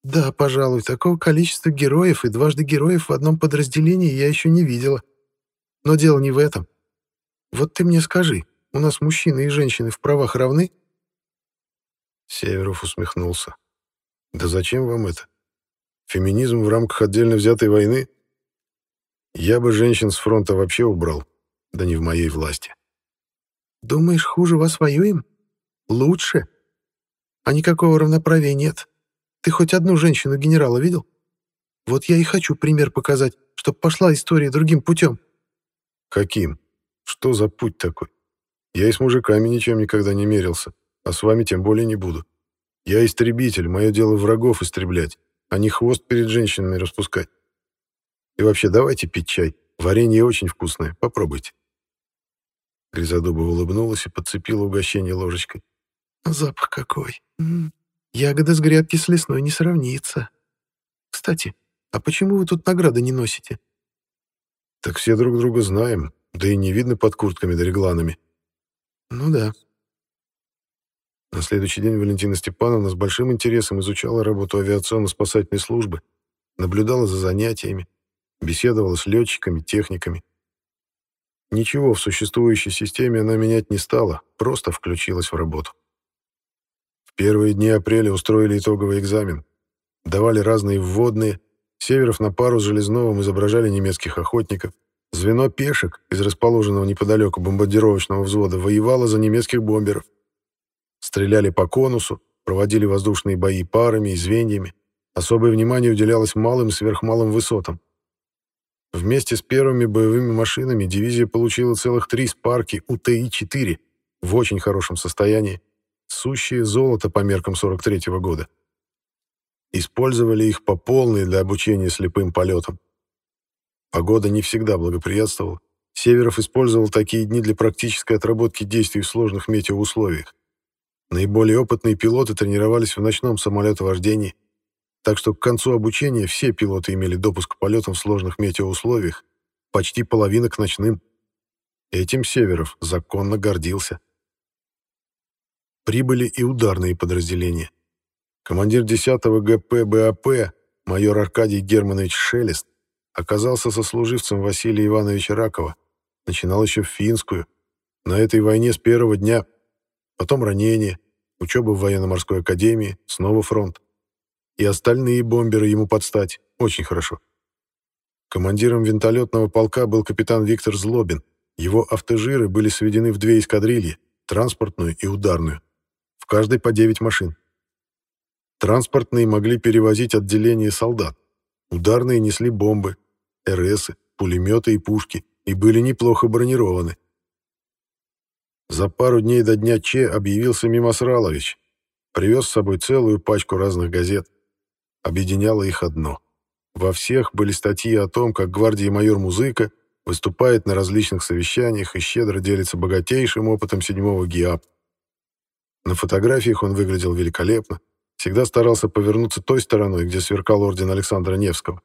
«Да, пожалуй, такого количества героев и дважды героев в одном подразделении я еще не видела. Но дело не в этом. Вот ты мне скажи, у нас мужчины и женщины в правах равны?» Северов усмехнулся. «Да зачем вам это? Феминизм в рамках отдельно взятой войны? Я бы женщин с фронта вообще убрал, да не в моей власти». «Думаешь, хуже вас воюем? Лучше? А никакого равноправия нет. Ты хоть одну женщину-генерала видел? Вот я и хочу пример показать, чтоб пошла история другим путем». «Каким? Что за путь такой?» Я и с мужиками ничем никогда не мерился, а с вами тем более не буду. Я истребитель, мое дело врагов истреблять, а не хвост перед женщинами распускать. И вообще, давайте пить чай. Варенье очень вкусное, попробуйте. Грязодуба улыбнулась и подцепила угощение ложечкой. Запах какой. М -м. Ягода с грядки с лесной не сравнится. Кстати, а почему вы тут награды не носите? Так все друг друга знаем, да и не видно под куртками да регланами. Ну да. На следующий день Валентина Степановна с большим интересом изучала работу авиационно-спасательной службы, наблюдала за занятиями, беседовала с летчиками, техниками. Ничего в существующей системе она менять не стала, просто включилась в работу. Первые дни апреля устроили итоговый экзамен. Давали разные вводные. Северов на пару с Железновым изображали немецких охотников. Звено пешек из расположенного неподалеку бомбардировочного взвода воевало за немецких бомберов. Стреляли по конусу, проводили воздушные бои парами и звеньями. Особое внимание уделялось малым и сверхмалым высотам. Вместе с первыми боевыми машинами дивизия получила целых три спарки УТИ-4 в очень хорошем состоянии, сущие золото по меркам 43-го года. Использовали их по полной для обучения слепым полетам. Погода не всегда благоприятствовала. Северов использовал такие дни для практической отработки действий в сложных метеоусловиях. Наиболее опытные пилоты тренировались в ночном самолетовождении, так что к концу обучения все пилоты имели допуск к полетам в сложных метеоусловиях, почти половина к ночным. Этим Северов законно гордился. Прибыли и ударные подразделения. Командир 10-го ГП БАП, майор Аркадий Германович Шелест, оказался сослуживцем Василия Ивановича Ракова, начинал еще в финскую, на этой войне с первого дня, потом ранение, учеба в военно-морской академии, снова фронт. И остальные бомберы ему подстать, очень хорошо. Командиром винтолетного полка был капитан Виктор Злобин, его автожиры были сведены в две эскадрильи, транспортную и ударную каждой по 9 машин. Транспортные могли перевозить отделение солдат. Ударные несли бомбы, РСы, пулеметы и пушки и были неплохо бронированы. За пару дней до дня Че объявился Мимосралович. Привез с собой целую пачку разных газет. Объединяло их одно. Во всех были статьи о том, как гвардии майор Музыка выступает на различных совещаниях и щедро делится богатейшим опытом седьмого ГИАП. На фотографиях он выглядел великолепно, всегда старался повернуться той стороной, где сверкал орден Александра Невского.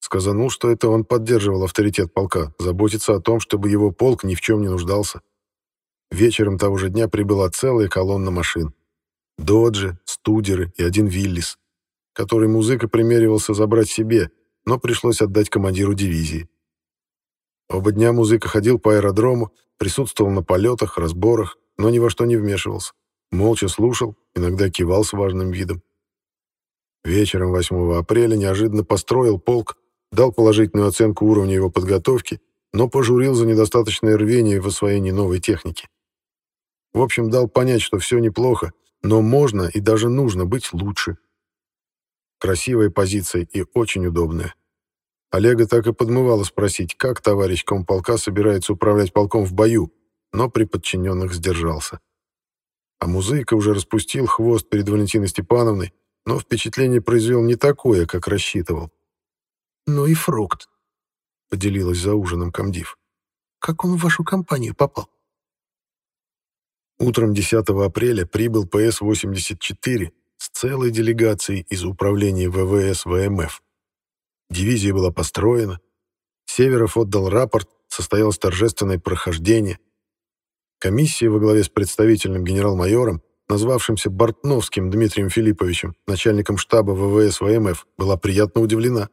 Сказанул, что это он поддерживал авторитет полка, заботиться о том, чтобы его полк ни в чем не нуждался. Вечером того же дня прибыла целая колонна машин. Доджи, студеры и один Виллис, который музыка примеривался забрать себе, но пришлось отдать командиру дивизии. Оба дня музыка ходил по аэродрому, присутствовал на полетах, разборах, но ни во что не вмешивался. Молча слушал, иногда кивал с важным видом. Вечером 8 апреля неожиданно построил полк, дал положительную оценку уровня его подготовки, но пожурил за недостаточное рвение в освоении новой техники. В общем, дал понять, что все неплохо, но можно и даже нужно быть лучше. Красивая позиция и очень удобная. Олега так и подмывало спросить, как товарищ комполка собирается управлять полком в бою, но при подчиненных сдержался. А музыка уже распустил хвост перед Валентиной Степановной, но впечатление произвел не такое, как рассчитывал. «Ну и фрукт», — поделилась за ужином комдив. «Как он в вашу компанию попал?» Утром 10 апреля прибыл ПС-84 с целой делегацией из управления ВВС ВМФ. Дивизия была построена, Северов отдал рапорт, состоялось торжественное прохождение, Комиссия во главе с представительным генерал-майором, назвавшимся Бортновским Дмитрием Филипповичем, начальником штаба ВВС ВМФ, была приятно удивлена.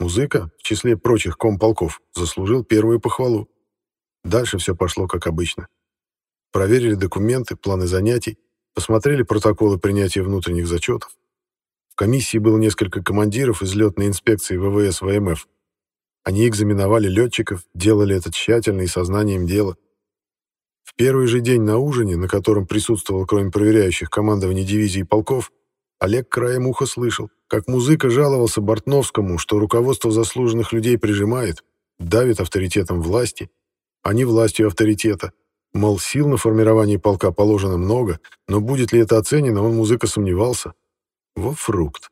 Музыка, в числе прочих комполков, заслужил первую похвалу. Дальше все пошло как обычно. Проверили документы, планы занятий, посмотрели протоколы принятия внутренних зачетов. В комиссии было несколько командиров из летной инспекции ВВС ВМФ. Они экзаменовали летчиков, делали это тщательно и сознанием дела. В первый же день на ужине, на котором присутствовал, кроме проверяющих, командование дивизии полков, Олег краем уха слышал, как музыка жаловался Бортновскому, что руководство заслуженных людей прижимает, давит авторитетом власти, а не властью авторитета. Мол, сил на формирование полка положено много, но будет ли это оценено, он музыка сомневался. Во фрукт.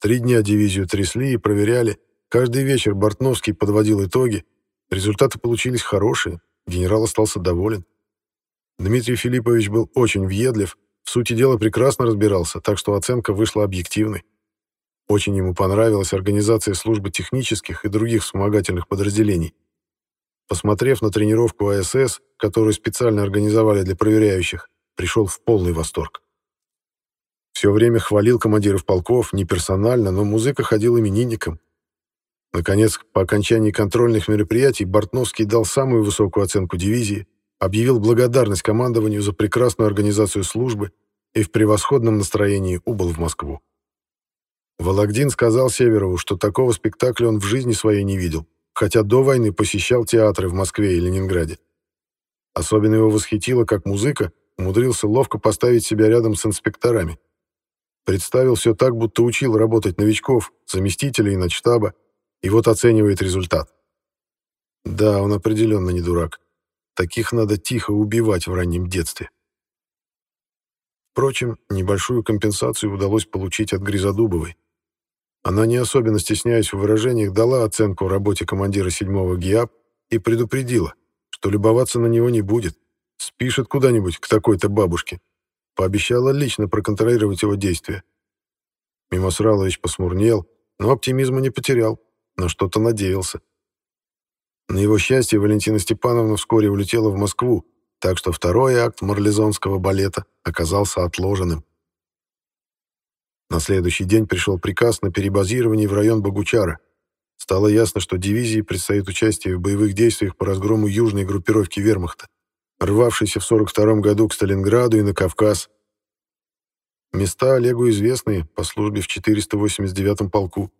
Три дня дивизию трясли и проверяли. Каждый вечер Бортновский подводил итоги. Результаты получились хорошие. Генерал остался доволен. Дмитрий Филиппович был очень въедлив, в сути дела прекрасно разбирался, так что оценка вышла объективной. Очень ему понравилась организация службы технических и других вспомогательных подразделений. Посмотрев на тренировку АСС, которую специально организовали для проверяющих, пришел в полный восторг. Все время хвалил командиров полков, не персонально, но музыка ходил именинником. Наконец, по окончании контрольных мероприятий Бортновский дал самую высокую оценку дивизии, объявил благодарность командованию за прекрасную организацию службы и в превосходном настроении убыл в Москву. Вологдин сказал Северову, что такого спектакля он в жизни своей не видел, хотя до войны посещал театры в Москве и Ленинграде. Особенно его восхитило, как музыка умудрился ловко поставить себя рядом с инспекторами. Представил все так, будто учил работать новичков, заместителей и начштаба, и вот оценивает результат. Да, он определенно не дурак. Таких надо тихо убивать в раннем детстве. Впрочем, небольшую компенсацию удалось получить от Гризодубовой. Она, не особенно стесняясь в выражениях, дала оценку работе командира 7-го ГИАП и предупредила, что любоваться на него не будет, спишет куда-нибудь к такой-то бабушке. Пообещала лично проконтролировать его действия. Мимосралович посмурнел, но оптимизма не потерял, на что-то надеялся. На его счастье Валентина Степановна вскоре улетела в Москву, так что второй акт марлезонского балета оказался отложенным. На следующий день пришел приказ на перебазирование в район Богучара. Стало ясно, что дивизии предстоит участие в боевых действиях по разгрому южной группировки вермахта, рвавшейся в 42 году к Сталинграду и на Кавказ. Места Олегу известные по службе в 489-м полку.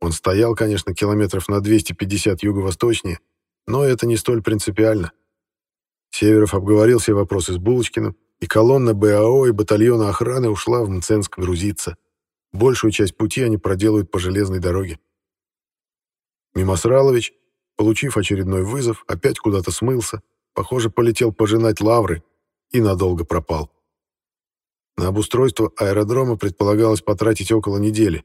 Он стоял, конечно, километров на 250 юго-восточнее, но это не столь принципиально. Северов обговорил все вопросы с Булочкиным, и колонна БАО и батальона охраны ушла в Мценск грузиться. Большую часть пути они проделают по железной дороге. Мимосралович, получив очередной вызов, опять куда-то смылся, похоже, полетел пожинать лавры и надолго пропал. На обустройство аэродрома предполагалось потратить около недели.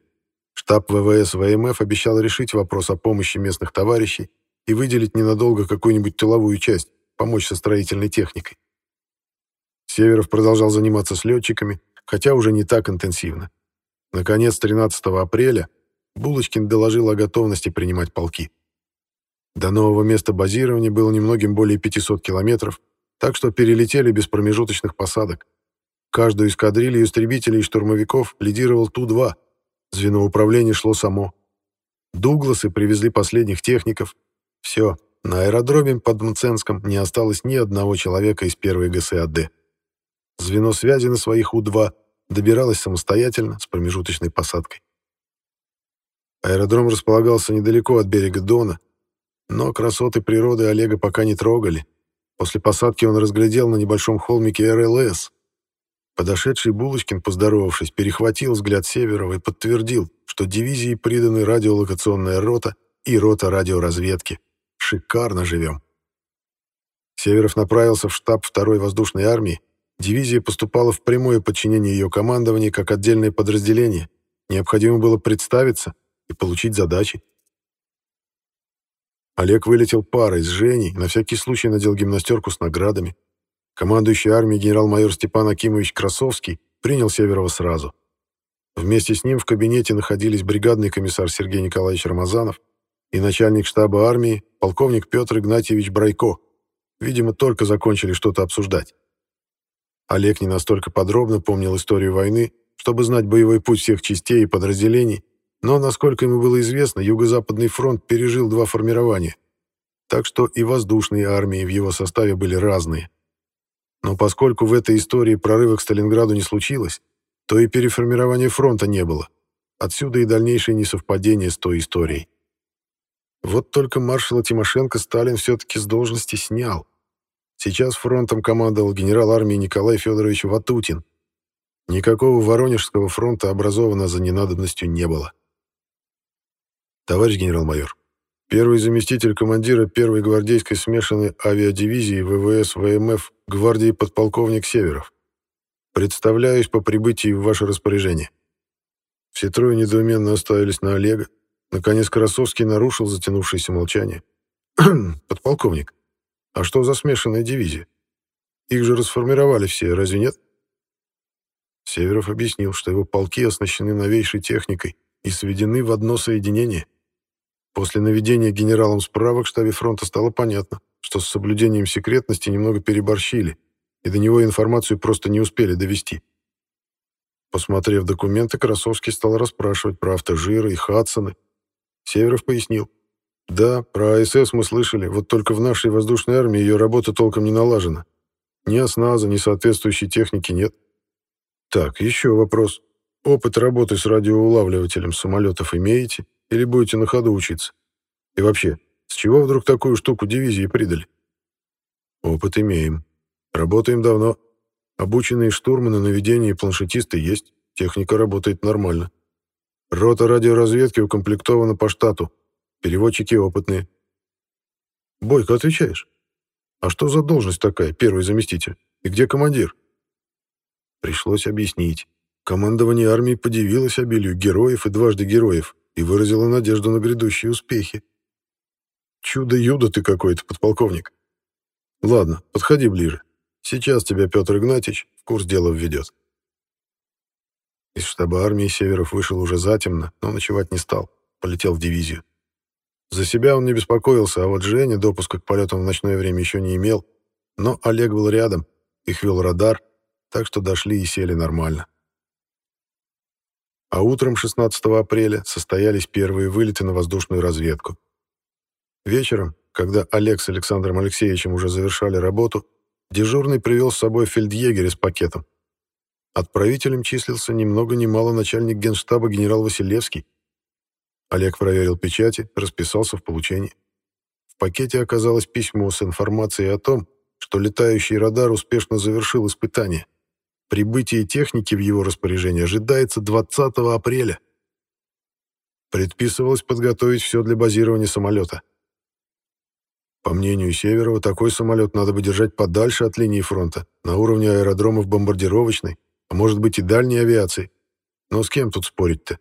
Штаб ВВС ВМФ обещал решить вопрос о помощи местных товарищей и выделить ненадолго какую-нибудь тыловую часть, помочь со строительной техникой. Северов продолжал заниматься с летчиками, хотя уже не так интенсивно. Наконец, 13 апреля Булочкин доложил о готовности принимать полки. До нового места базирования было немногим более 500 километров, так что перелетели без промежуточных посадок. Каждую эскадрилью истребителей и штурмовиков лидировал Ту-2. Звено управления шло само. Дугласы привезли последних техников. Все, на аэродроме под Мценском не осталось ни одного человека из первой ГСАД. Звено связи на своих У-2 добиралось самостоятельно с промежуточной посадкой. Аэродром располагался недалеко от берега Дона, но красоты природы Олега пока не трогали. После посадки он разглядел на небольшом холмике РЛС. Подошедший Булочкин, поздоровавшись, перехватил взгляд Северова и подтвердил, что дивизии приданы радиолокационная рота и рота радиоразведки. Шикарно живем. Северов направился в штаб второй воздушной армии, Дивизия поступала в прямое подчинение ее командования как отдельное подразделение. Необходимо было представиться и получить задачи. Олег вылетел парой с Женей, на всякий случай надел гимнастерку с наградами. Командующий армией генерал-майор Степан Акимович Красовский принял Северова сразу. Вместе с ним в кабинете находились бригадный комиссар Сергей Николаевич Рамазанов и начальник штаба армии полковник Петр Игнатьевич Брайко. Видимо, только закончили что-то обсуждать. Олег не настолько подробно помнил историю войны, чтобы знать боевой путь всех частей и подразделений, но, насколько ему было известно, Юго-Западный фронт пережил два формирования, так что и воздушные армии в его составе были разные. Но поскольку в этой истории прорыва к Сталинграду не случилось, то и переформирования фронта не было. Отсюда и дальнейшее несовпадение с той историей. Вот только маршала Тимошенко Сталин все-таки с должности снял. Сейчас фронтом командовал генерал армии Николай Федорович Ватутин. Никакого Воронежского фронта образовано за ненадобностью не было. Товарищ генерал-майор, первый заместитель командира первой гвардейской смешанной авиадивизии ВВС ВМФ гвардии подполковник Северов. Представляюсь по прибытии в ваше распоряжение. Все трое недоуменно оставились на Олега. Наконец Красовский нарушил затянувшееся молчание. «Подполковник, а что за смешанная дивизия? Их же расформировали все, разве нет? Северов объяснил, что его полки оснащены новейшей техникой и сведены в одно соединение. После наведения генералом справок в штабе фронта стало понятно, что с соблюдением секретности немного переборщили, и до него информацию просто не успели довести. Посмотрев документы, Красовский стал расспрашивать про автожиры и Хадсоны. Северов пояснил. «Да, про АСС мы слышали, вот только в нашей воздушной армии ее работа толком не налажена. Ни осназа, ни соответствующей техники нет. Так, еще вопрос. Опыт работы с радиоулавливателем самолетов имеете или будете на ходу учиться? И вообще, с чего вдруг такую штуку дивизии придали? Опыт имеем. Работаем давно. Обученные штурманы на ведении планшетисты есть, техника работает нормально. Рота радиоразведки укомплектована по штату, переводчики опытные. Бойко, отвечаешь? А что за должность такая, первый заместитель? И где командир? Пришлось объяснить. Командование армии подивилось обилию героев и дважды героев и выразило надежду на грядущие успехи. Чудо-юдо ты какой-то, подполковник. Ладно, подходи ближе. Сейчас тебя Петр Игнатьевич в курс дела введет. Из штаба армии Северов вышел уже затемно, но ночевать не стал. Полетел в дивизию. За себя он не беспокоился, а вот Женя допуска к полетам в ночное время еще не имел. Но Олег был рядом, их вел радар, так что дошли и сели нормально. А утром 16 апреля состоялись первые вылеты на воздушную разведку. Вечером, когда Олег с Александром Алексеевичем уже завершали работу, Дежурный привел с собой фельдъегеря с пакетом. Отправителем числился ни много ни мало начальник генштаба генерал Василевский. Олег проверил печати, расписался в получении. В пакете оказалось письмо с информацией о том, что летающий радар успешно завершил испытание. Прибытие техники в его распоряжении ожидается 20 апреля. Предписывалось подготовить все для базирования самолета. По мнению Северова, такой самолет надо бы держать подальше от линии фронта, на уровне аэродромов бомбардировочной, а может быть и дальней авиации. Но с кем тут спорить-то?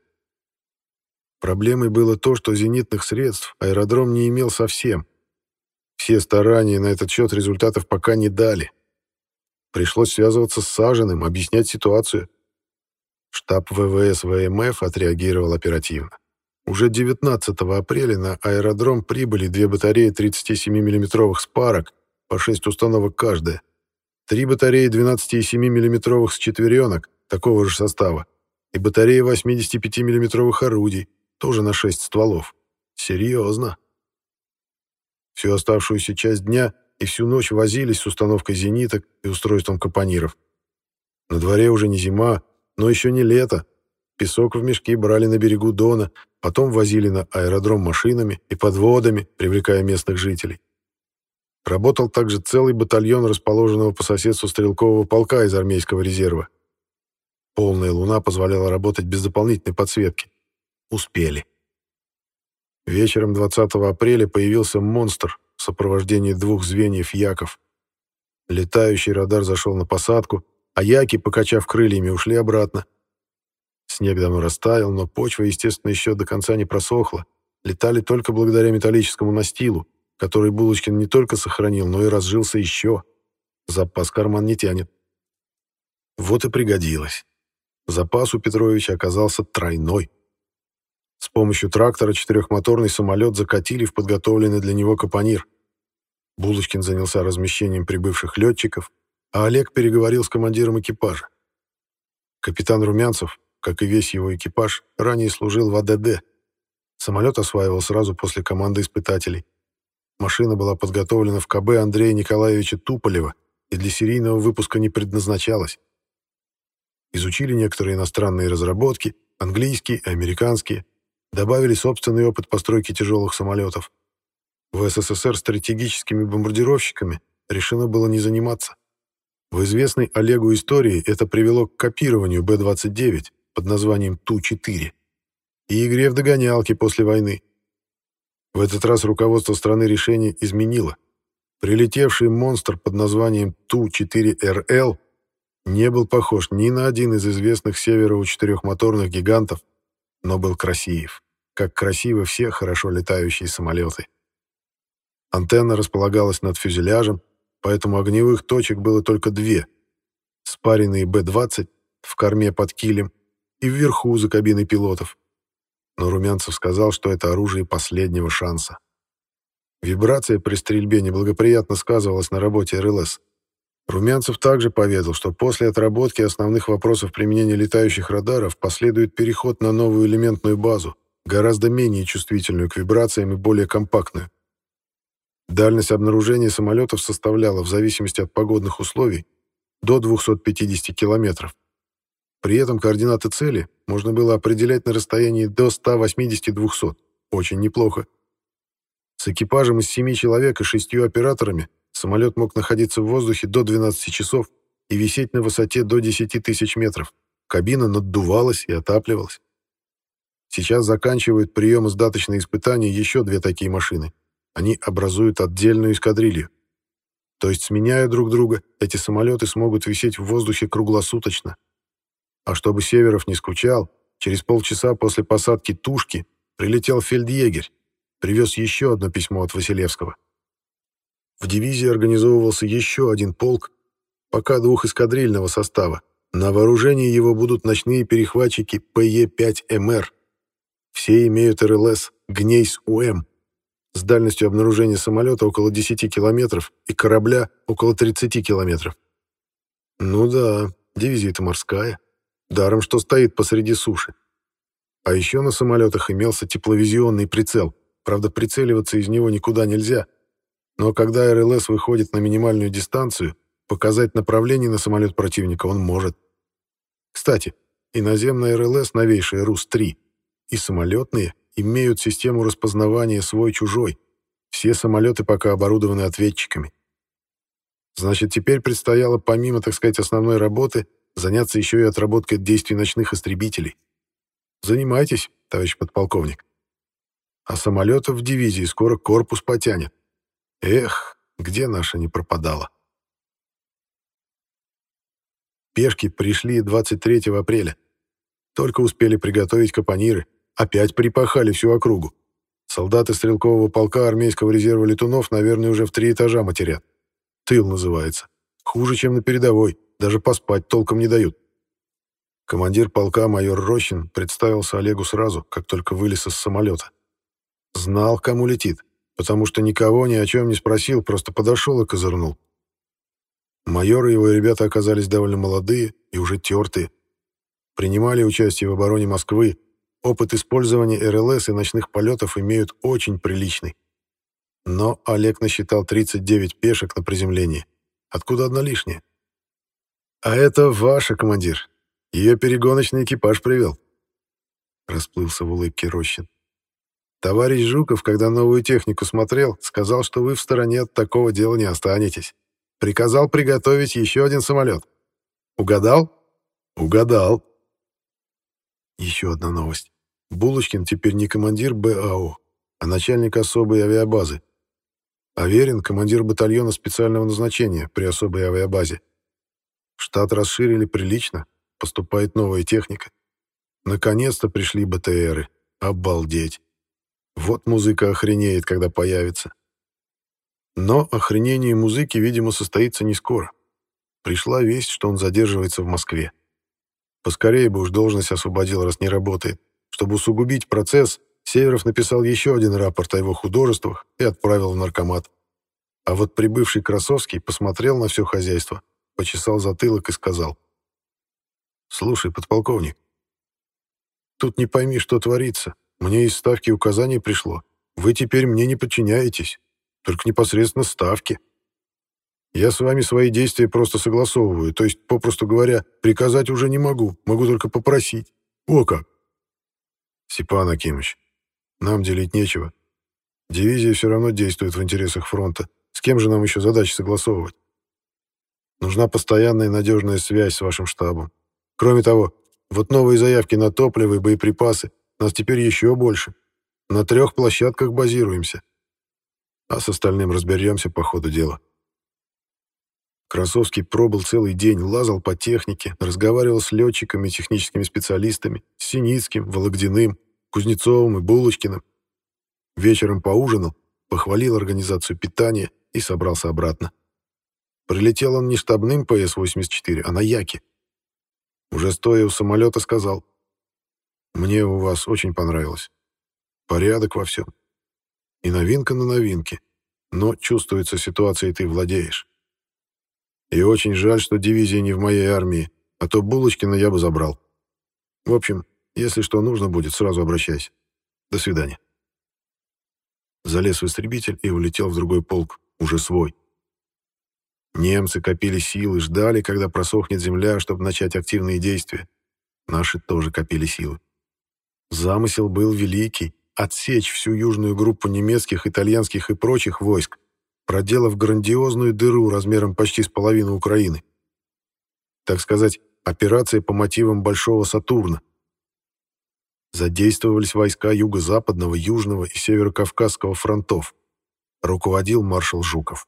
Проблемой было то, что зенитных средств аэродром не имел совсем. Все старания на этот счет результатов пока не дали. Пришлось связываться с Саженым, объяснять ситуацию. Штаб ВВС ВМФ отреагировал оперативно. Уже 19 апреля на аэродром прибыли две батареи 37 миллиметровых спарок, по 6 установок каждая, три батареи 12,7 миллиметровых с четверенок, такого же состава, и батареи 85 миллиметровых орудий, тоже на 6 стволов. Серьезно. Всю оставшуюся часть дня и всю ночь возились с установкой зениток и устройством капониров. На дворе уже не зима, но еще не лето. Песок в мешки брали на берегу Дона, Потом возили на аэродром машинами и подводами, привлекая местных жителей. Работал также целый батальон расположенного по соседству стрелкового полка из армейского резерва. Полная луна позволяла работать без дополнительной подсветки. Успели. Вечером 20 апреля появился монстр в сопровождении двух звеньев яков. Летающий радар зашел на посадку, а яки, покачав крыльями, ушли обратно. Снег давно растаял, но почва, естественно, еще до конца не просохла. Летали только благодаря металлическому настилу, который Булочкин не только сохранил, но и разжился еще. Запас карман не тянет. Вот и пригодилось. Запас у Петровича оказался тройной. С помощью трактора четырехмоторный самолет закатили в подготовленный для него капонир. Булочкин занялся размещением прибывших летчиков, а Олег переговорил с командиром экипажа. Капитан Румянцев, как и весь его экипаж, ранее служил в АДД. Самолет осваивал сразу после команды испытателей. Машина была подготовлена в КБ Андрея Николаевича Туполева и для серийного выпуска не предназначалась. Изучили некоторые иностранные разработки, английские и американские, добавили собственный опыт постройки тяжелых самолетов. В СССР стратегическими бомбардировщиками решено было не заниматься. В известной Олегу истории это привело к копированию Б-29, под названием Ту-4 и игре в догонялки после войны. В этот раз руководство страны решение изменило. Прилетевший монстр под названием Ту-4РЛ не был похож ни на один из известных Северову четырехмоторных гигантов, но был красив, как красивы все хорошо летающие самолеты. Антенна располагалась над фюзеляжем, поэтому огневых точек было только две. Спаренные Б-20 в корме под килем и вверху за кабиной пилотов. но Румянцев сказал, что это оружие последнего шанса. Вибрация при стрельбе неблагоприятно сказывалась на работе РЛС. Румянцев также поведал, что после отработки основных вопросов применения летающих радаров последует переход на новую элементную базу, гораздо менее чувствительную к вибрациям и более компактную. Дальность обнаружения самолетов составляла, в зависимости от погодных условий, до 250 километров. При этом координаты цели можно было определять на расстоянии до 180-200. Очень неплохо. С экипажем из 7 человек и шестью операторами самолет мог находиться в воздухе до 12 часов и висеть на высоте до 10 тысяч метров. Кабина наддувалась и отапливалась. Сейчас заканчивают прием издаточные испытания еще две такие машины. Они образуют отдельную эскадрилью. То есть, сменяя друг друга, эти самолеты смогут висеть в воздухе круглосуточно. А чтобы Северов не скучал, через полчаса после посадки «Тушки» прилетел фельдъегерь, привез еще одно письмо от Василевского. В дивизии организовывался еще один полк, пока двух эскадрильного состава. На вооружении его будут ночные перехватчики ПЕ-5МР. Все имеют РЛС «Гнейс-УМ», с дальностью обнаружения самолета около 10 километров и корабля около 30 километров. Ну да, дивизия-то морская. Даром, что стоит посреди суши. А еще на самолетах имелся тепловизионный прицел. Правда, прицеливаться из него никуда нельзя. Но когда РЛС выходит на минимальную дистанцию, показать направление на самолет противника он может. Кстати, иноземная РЛС новейшая РУС-3 и самолетные имеют систему распознавания свой-чужой. Все самолеты пока оборудованы ответчиками. Значит, теперь предстояло, помимо, так сказать, основной работы, заняться еще и отработкой действий ночных истребителей. Занимайтесь, товарищ подполковник. А самолетов в дивизии скоро корпус потянет. Эх, где наша не пропадала. Пешки пришли 23 апреля. Только успели приготовить капониры, Опять припахали всю округу. Солдаты стрелкового полка армейского резерва летунов, наверное, уже в три этажа матерят. Тыл называется. Хуже, чем на передовой. Даже поспать толком не дают. Командир полка майор Рощин представился Олегу сразу, как только вылез из самолета. Знал, кому летит, потому что никого ни о чем не спросил, просто подошел и козырнул. Майор и его ребята оказались довольно молодые и уже тертые. Принимали участие в обороне Москвы, Опыт использования РЛС и ночных полетов имеют очень приличный. Но Олег насчитал 39 пешек на приземлении. Откуда одна лишняя? «А это ваша, командир. Ее перегоночный экипаж привел», — расплылся в улыбке Рощин. «Товарищ Жуков, когда новую технику смотрел, сказал, что вы в стороне от такого дела не останетесь. Приказал приготовить еще один самолет. Угадал?» «Угадал», еще одна новость. Булочкин теперь не командир БАО, а начальник особой авиабазы. Аверин — командир батальона специального назначения при особой авиабазе. Штат расширили прилично, поступает новая техника. Наконец-то пришли БТРы. Обалдеть. Вот музыка охренеет, когда появится. Но охренение музыки, видимо, состоится не скоро. Пришла весть, что он задерживается в Москве. Поскорее бы уж должность освободил, раз не работает. Чтобы усугубить процесс, Северов написал еще один рапорт о его художествах и отправил в наркомат. А вот прибывший Красовский посмотрел на все хозяйство, почесал затылок и сказал. «Слушай, подполковник, тут не пойми, что творится. Мне из ставки указание пришло. Вы теперь мне не подчиняетесь, только непосредственно ставки. Я с вами свои действия просто согласовываю, то есть, попросту говоря, приказать уже не могу, могу только попросить. О как! Степан Акимович, нам делить нечего. Дивизия все равно действует в интересах фронта. С кем же нам еще задачи согласовывать? Нужна постоянная и надежная связь с вашим штабом. Кроме того, вот новые заявки на топливо и боеприпасы. Нас теперь еще больше. На трех площадках базируемся. А с остальным разберемся по ходу дела. Красовский пробыл целый день, лазал по технике, разговаривал с летчиками и техническими специалистами, с Синицким, Вологдиным, Кузнецовым и Булочкиным. Вечером поужинал, похвалил организацию питания и собрался обратно. Прилетел он не штабным ПС-84, а на Яке. Уже стоя у самолета сказал. Мне у вас очень понравилось. Порядок во всем. И новинка на новинке. Но чувствуется ситуация, и ты владеешь. И очень жаль, что дивизия не в моей армии, а то Булочкина я бы забрал. В общем, если что нужно будет, сразу обращайся. До свидания. Залез в истребитель и улетел в другой полк, уже свой. Немцы копили силы, ждали, когда просохнет земля, чтобы начать активные действия. Наши тоже копили силы. Замысел был великий — отсечь всю южную группу немецких, итальянских и прочих войск, проделав грандиозную дыру размером почти с половину Украины. Так сказать, операция по мотивам Большого Сатурна. Задействовались войска Юго-Западного, Южного и Северо-Кавказского фронтов. Руководил маршал Жуков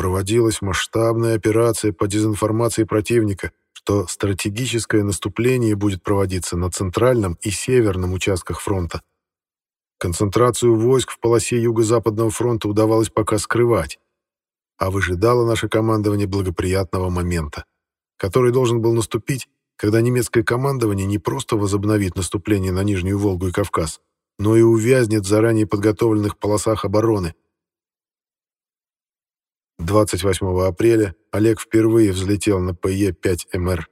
проводилась масштабная операция по дезинформации противника, что стратегическое наступление будет проводиться на центральном и северном участках фронта. Концентрацию войск в полосе Юго-Западного фронта удавалось пока скрывать, а выжидало наше командование благоприятного момента, который должен был наступить, когда немецкое командование не просто возобновит наступление на Нижнюю Волгу и Кавказ, но и увязнет в заранее подготовленных полосах обороны – 28 апреля Олег впервые взлетел на ПЕ-5МР.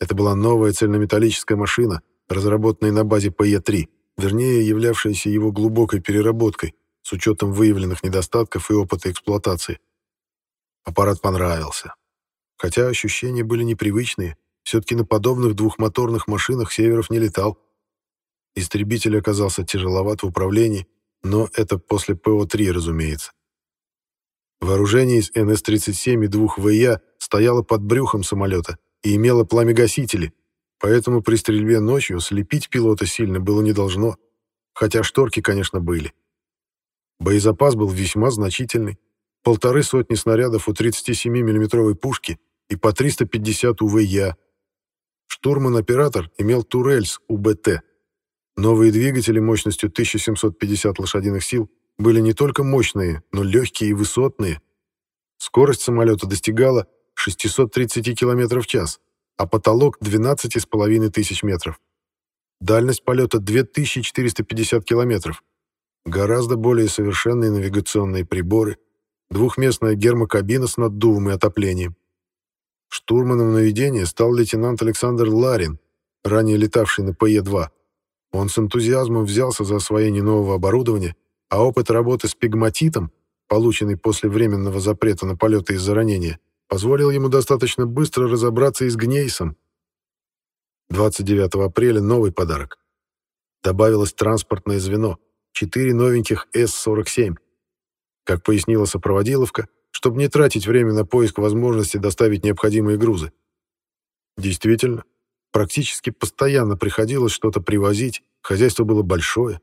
Это была новая цельнометаллическая машина, разработанная на базе ПЕ-3, вернее, являвшаяся его глубокой переработкой с учетом выявленных недостатков и опыта эксплуатации. Аппарат понравился. Хотя ощущения были непривычные, все-таки на подобных двухмоторных машинах Северов не летал. Истребитель оказался тяжеловат в управлении, но это после ПО-3, разумеется. Вооружение из НС-37 и двух ВЯ стояло под брюхом самолета и имело пламегасители, поэтому при стрельбе ночью слепить пилота сильно было не должно, хотя шторки, конечно, были. Боезапас был весьма значительный, полторы сотни снарядов у 37 миллиметровой пушки и по 350 УВЯ. Штурман-оператор имел турель с УБТ. Новые двигатели мощностью 1750 лошадиных сил были не только мощные, но легкие и высотные. Скорость самолета достигала 630 км в час, а потолок — 12,5 тысяч метров. Дальность полета — 2450 километров. Гораздо более совершенные навигационные приборы, двухместная гермокабина с наддувом и отоплением. Штурманом наведения стал лейтенант Александр Ларин, ранее летавший на ПЕ-2. Он с энтузиазмом взялся за освоение нового оборудования а опыт работы с пигматитом, полученный после временного запрета на полеты из-за ранения, позволил ему достаточно быстро разобраться и с гнейсом. 29 апреля новый подарок. Добавилось транспортное звено, четыре новеньких С-47. Как пояснила сопроводиловка, чтобы не тратить время на поиск возможности доставить необходимые грузы. Действительно, практически постоянно приходилось что-то привозить, хозяйство было большое,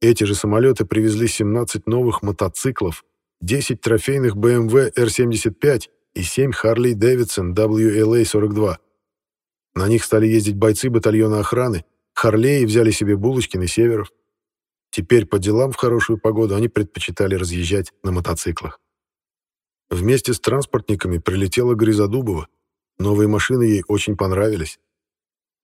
эти же самолеты привезли 17 новых мотоциклов, 10 трофейных BMW R75 и 7 Harley Davidson WLA-42. На них стали ездить бойцы батальона охраны, Харлеи взяли себе Булочкин и Северов. Теперь по делам в хорошую погоду они предпочитали разъезжать на мотоциклах. Вместе с транспортниками прилетела Гризодубова. Новые машины ей очень понравились.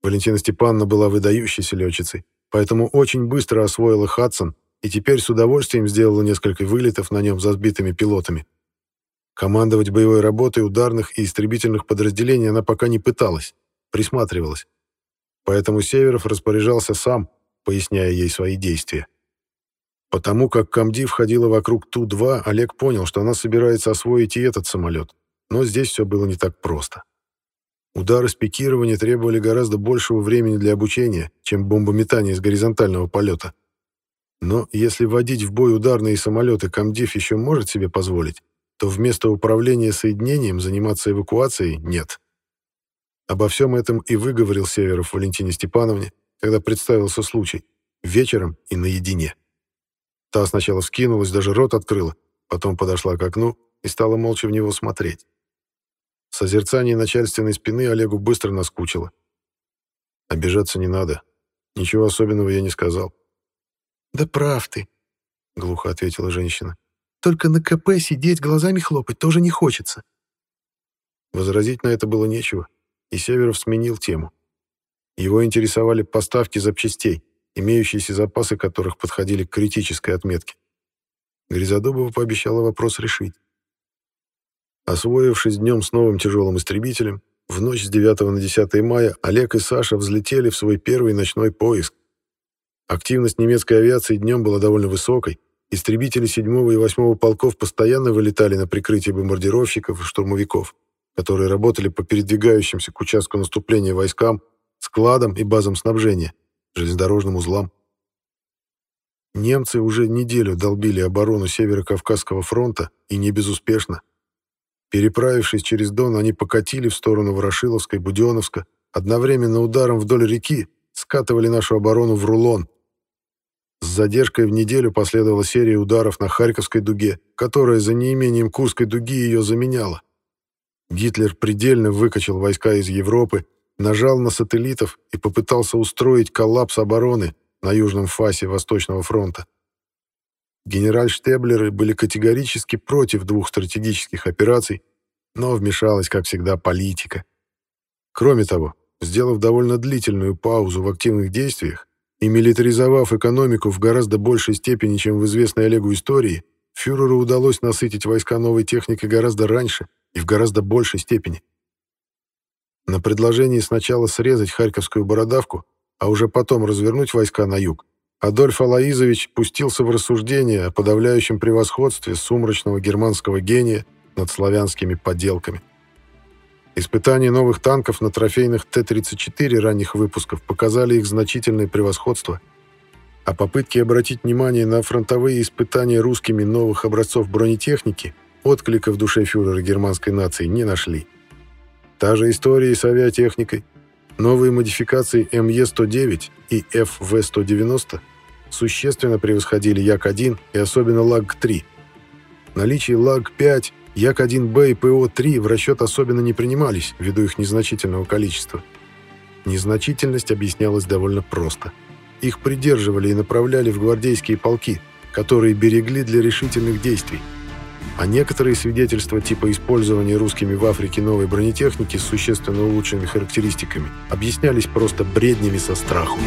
Валентина Степановна была выдающейся летчицей поэтому очень быстро освоила Хадсон и теперь с удовольствием сделала несколько вылетов на нем за сбитыми пилотами. Командовать боевой работой ударных и истребительных подразделений она пока не пыталась, присматривалась. Поэтому Северов распоряжался сам, поясняя ей свои действия. Потому как Камди входила вокруг Ту-2, Олег понял, что она собирается освоить и этот самолет. Но здесь все было не так просто. Удары с пикирования требовали гораздо большего времени для обучения, чем бомбометание с горизонтального полета. Но если вводить в бой ударные самолеты комдив еще может себе позволить, то вместо управления соединением заниматься эвакуацией нет. Обо всем этом и выговорил Северов Валентине Степановне, когда представился случай, вечером и наедине. Та сначала вскинулась, даже рот открыла, потом подошла к окну и стала молча в него смотреть. Созерцание начальственной спины Олегу быстро наскучило. Обижаться не надо. Ничего особенного я не сказал. «Да прав ты», — глухо ответила женщина. «Только на КП сидеть, глазами хлопать тоже не хочется». Возразить на это было нечего, и Северов сменил тему. Его интересовали поставки запчастей, имеющиеся запасы которых подходили к критической отметке. Грязодубова пообещала вопрос решить. Освоившись днем с новым тяжелым истребителем, в ночь с 9 на 10 мая Олег и Саша взлетели в свой первый ночной поиск. Активность немецкой авиации днем была довольно высокой, истребители 7 и 8 полков постоянно вылетали на прикрытие бомбардировщиков и штурмовиков, которые работали по передвигающимся к участку наступления войскам, складам и базам снабжения, железнодорожным узлам. Немцы уже неделю долбили оборону Северо-Кавказского фронта, и не безуспешно. Переправившись через Дон, они покатили в сторону Ворошиловска и Буденновска, одновременно ударом вдоль реки скатывали нашу оборону в рулон. С задержкой в неделю последовала серия ударов на Харьковской дуге, которая за неимением Курской дуги ее заменяла. Гитлер предельно выкачал войска из Европы, нажал на сателлитов и попытался устроить коллапс обороны на южном фасе Восточного фронта. Генеральштеблеры были категорически против двух стратегических операций, но вмешалась, как всегда, политика. Кроме того, сделав довольно длительную паузу в активных действиях и милитаризовав экономику в гораздо большей степени, чем в известной Олегу истории, фюреру удалось насытить войска новой техникой гораздо раньше и в гораздо большей степени. На предложении сначала срезать Харьковскую бородавку, а уже потом развернуть войска на юг, Адольф Алаизович пустился в рассуждение о подавляющем превосходстве сумрачного германского гения над славянскими поделками. Испытания новых танков на трофейных Т-34 ранних выпусков показали их значительное превосходство, а попытки обратить внимание на фронтовые испытания русскими новых образцов бронетехники отклика в душе фюрера германской нации не нашли. Та же история и с авиатехникой. Новые модификации МЕ-109 и ФВ-190 существенно превосходили Як-1 и особенно Лаг-3. Наличие Лаг-5, Як-1Б и ПО-3 в расчет особенно не принимались ввиду их незначительного количества. Незначительность объяснялась довольно просто. Их придерживали и направляли в гвардейские полки, которые берегли для решительных действий. А некоторые свидетельства типа использования русскими в Африке новой бронетехники с существенно улучшенными характеристиками объяснялись просто бреднями со страху.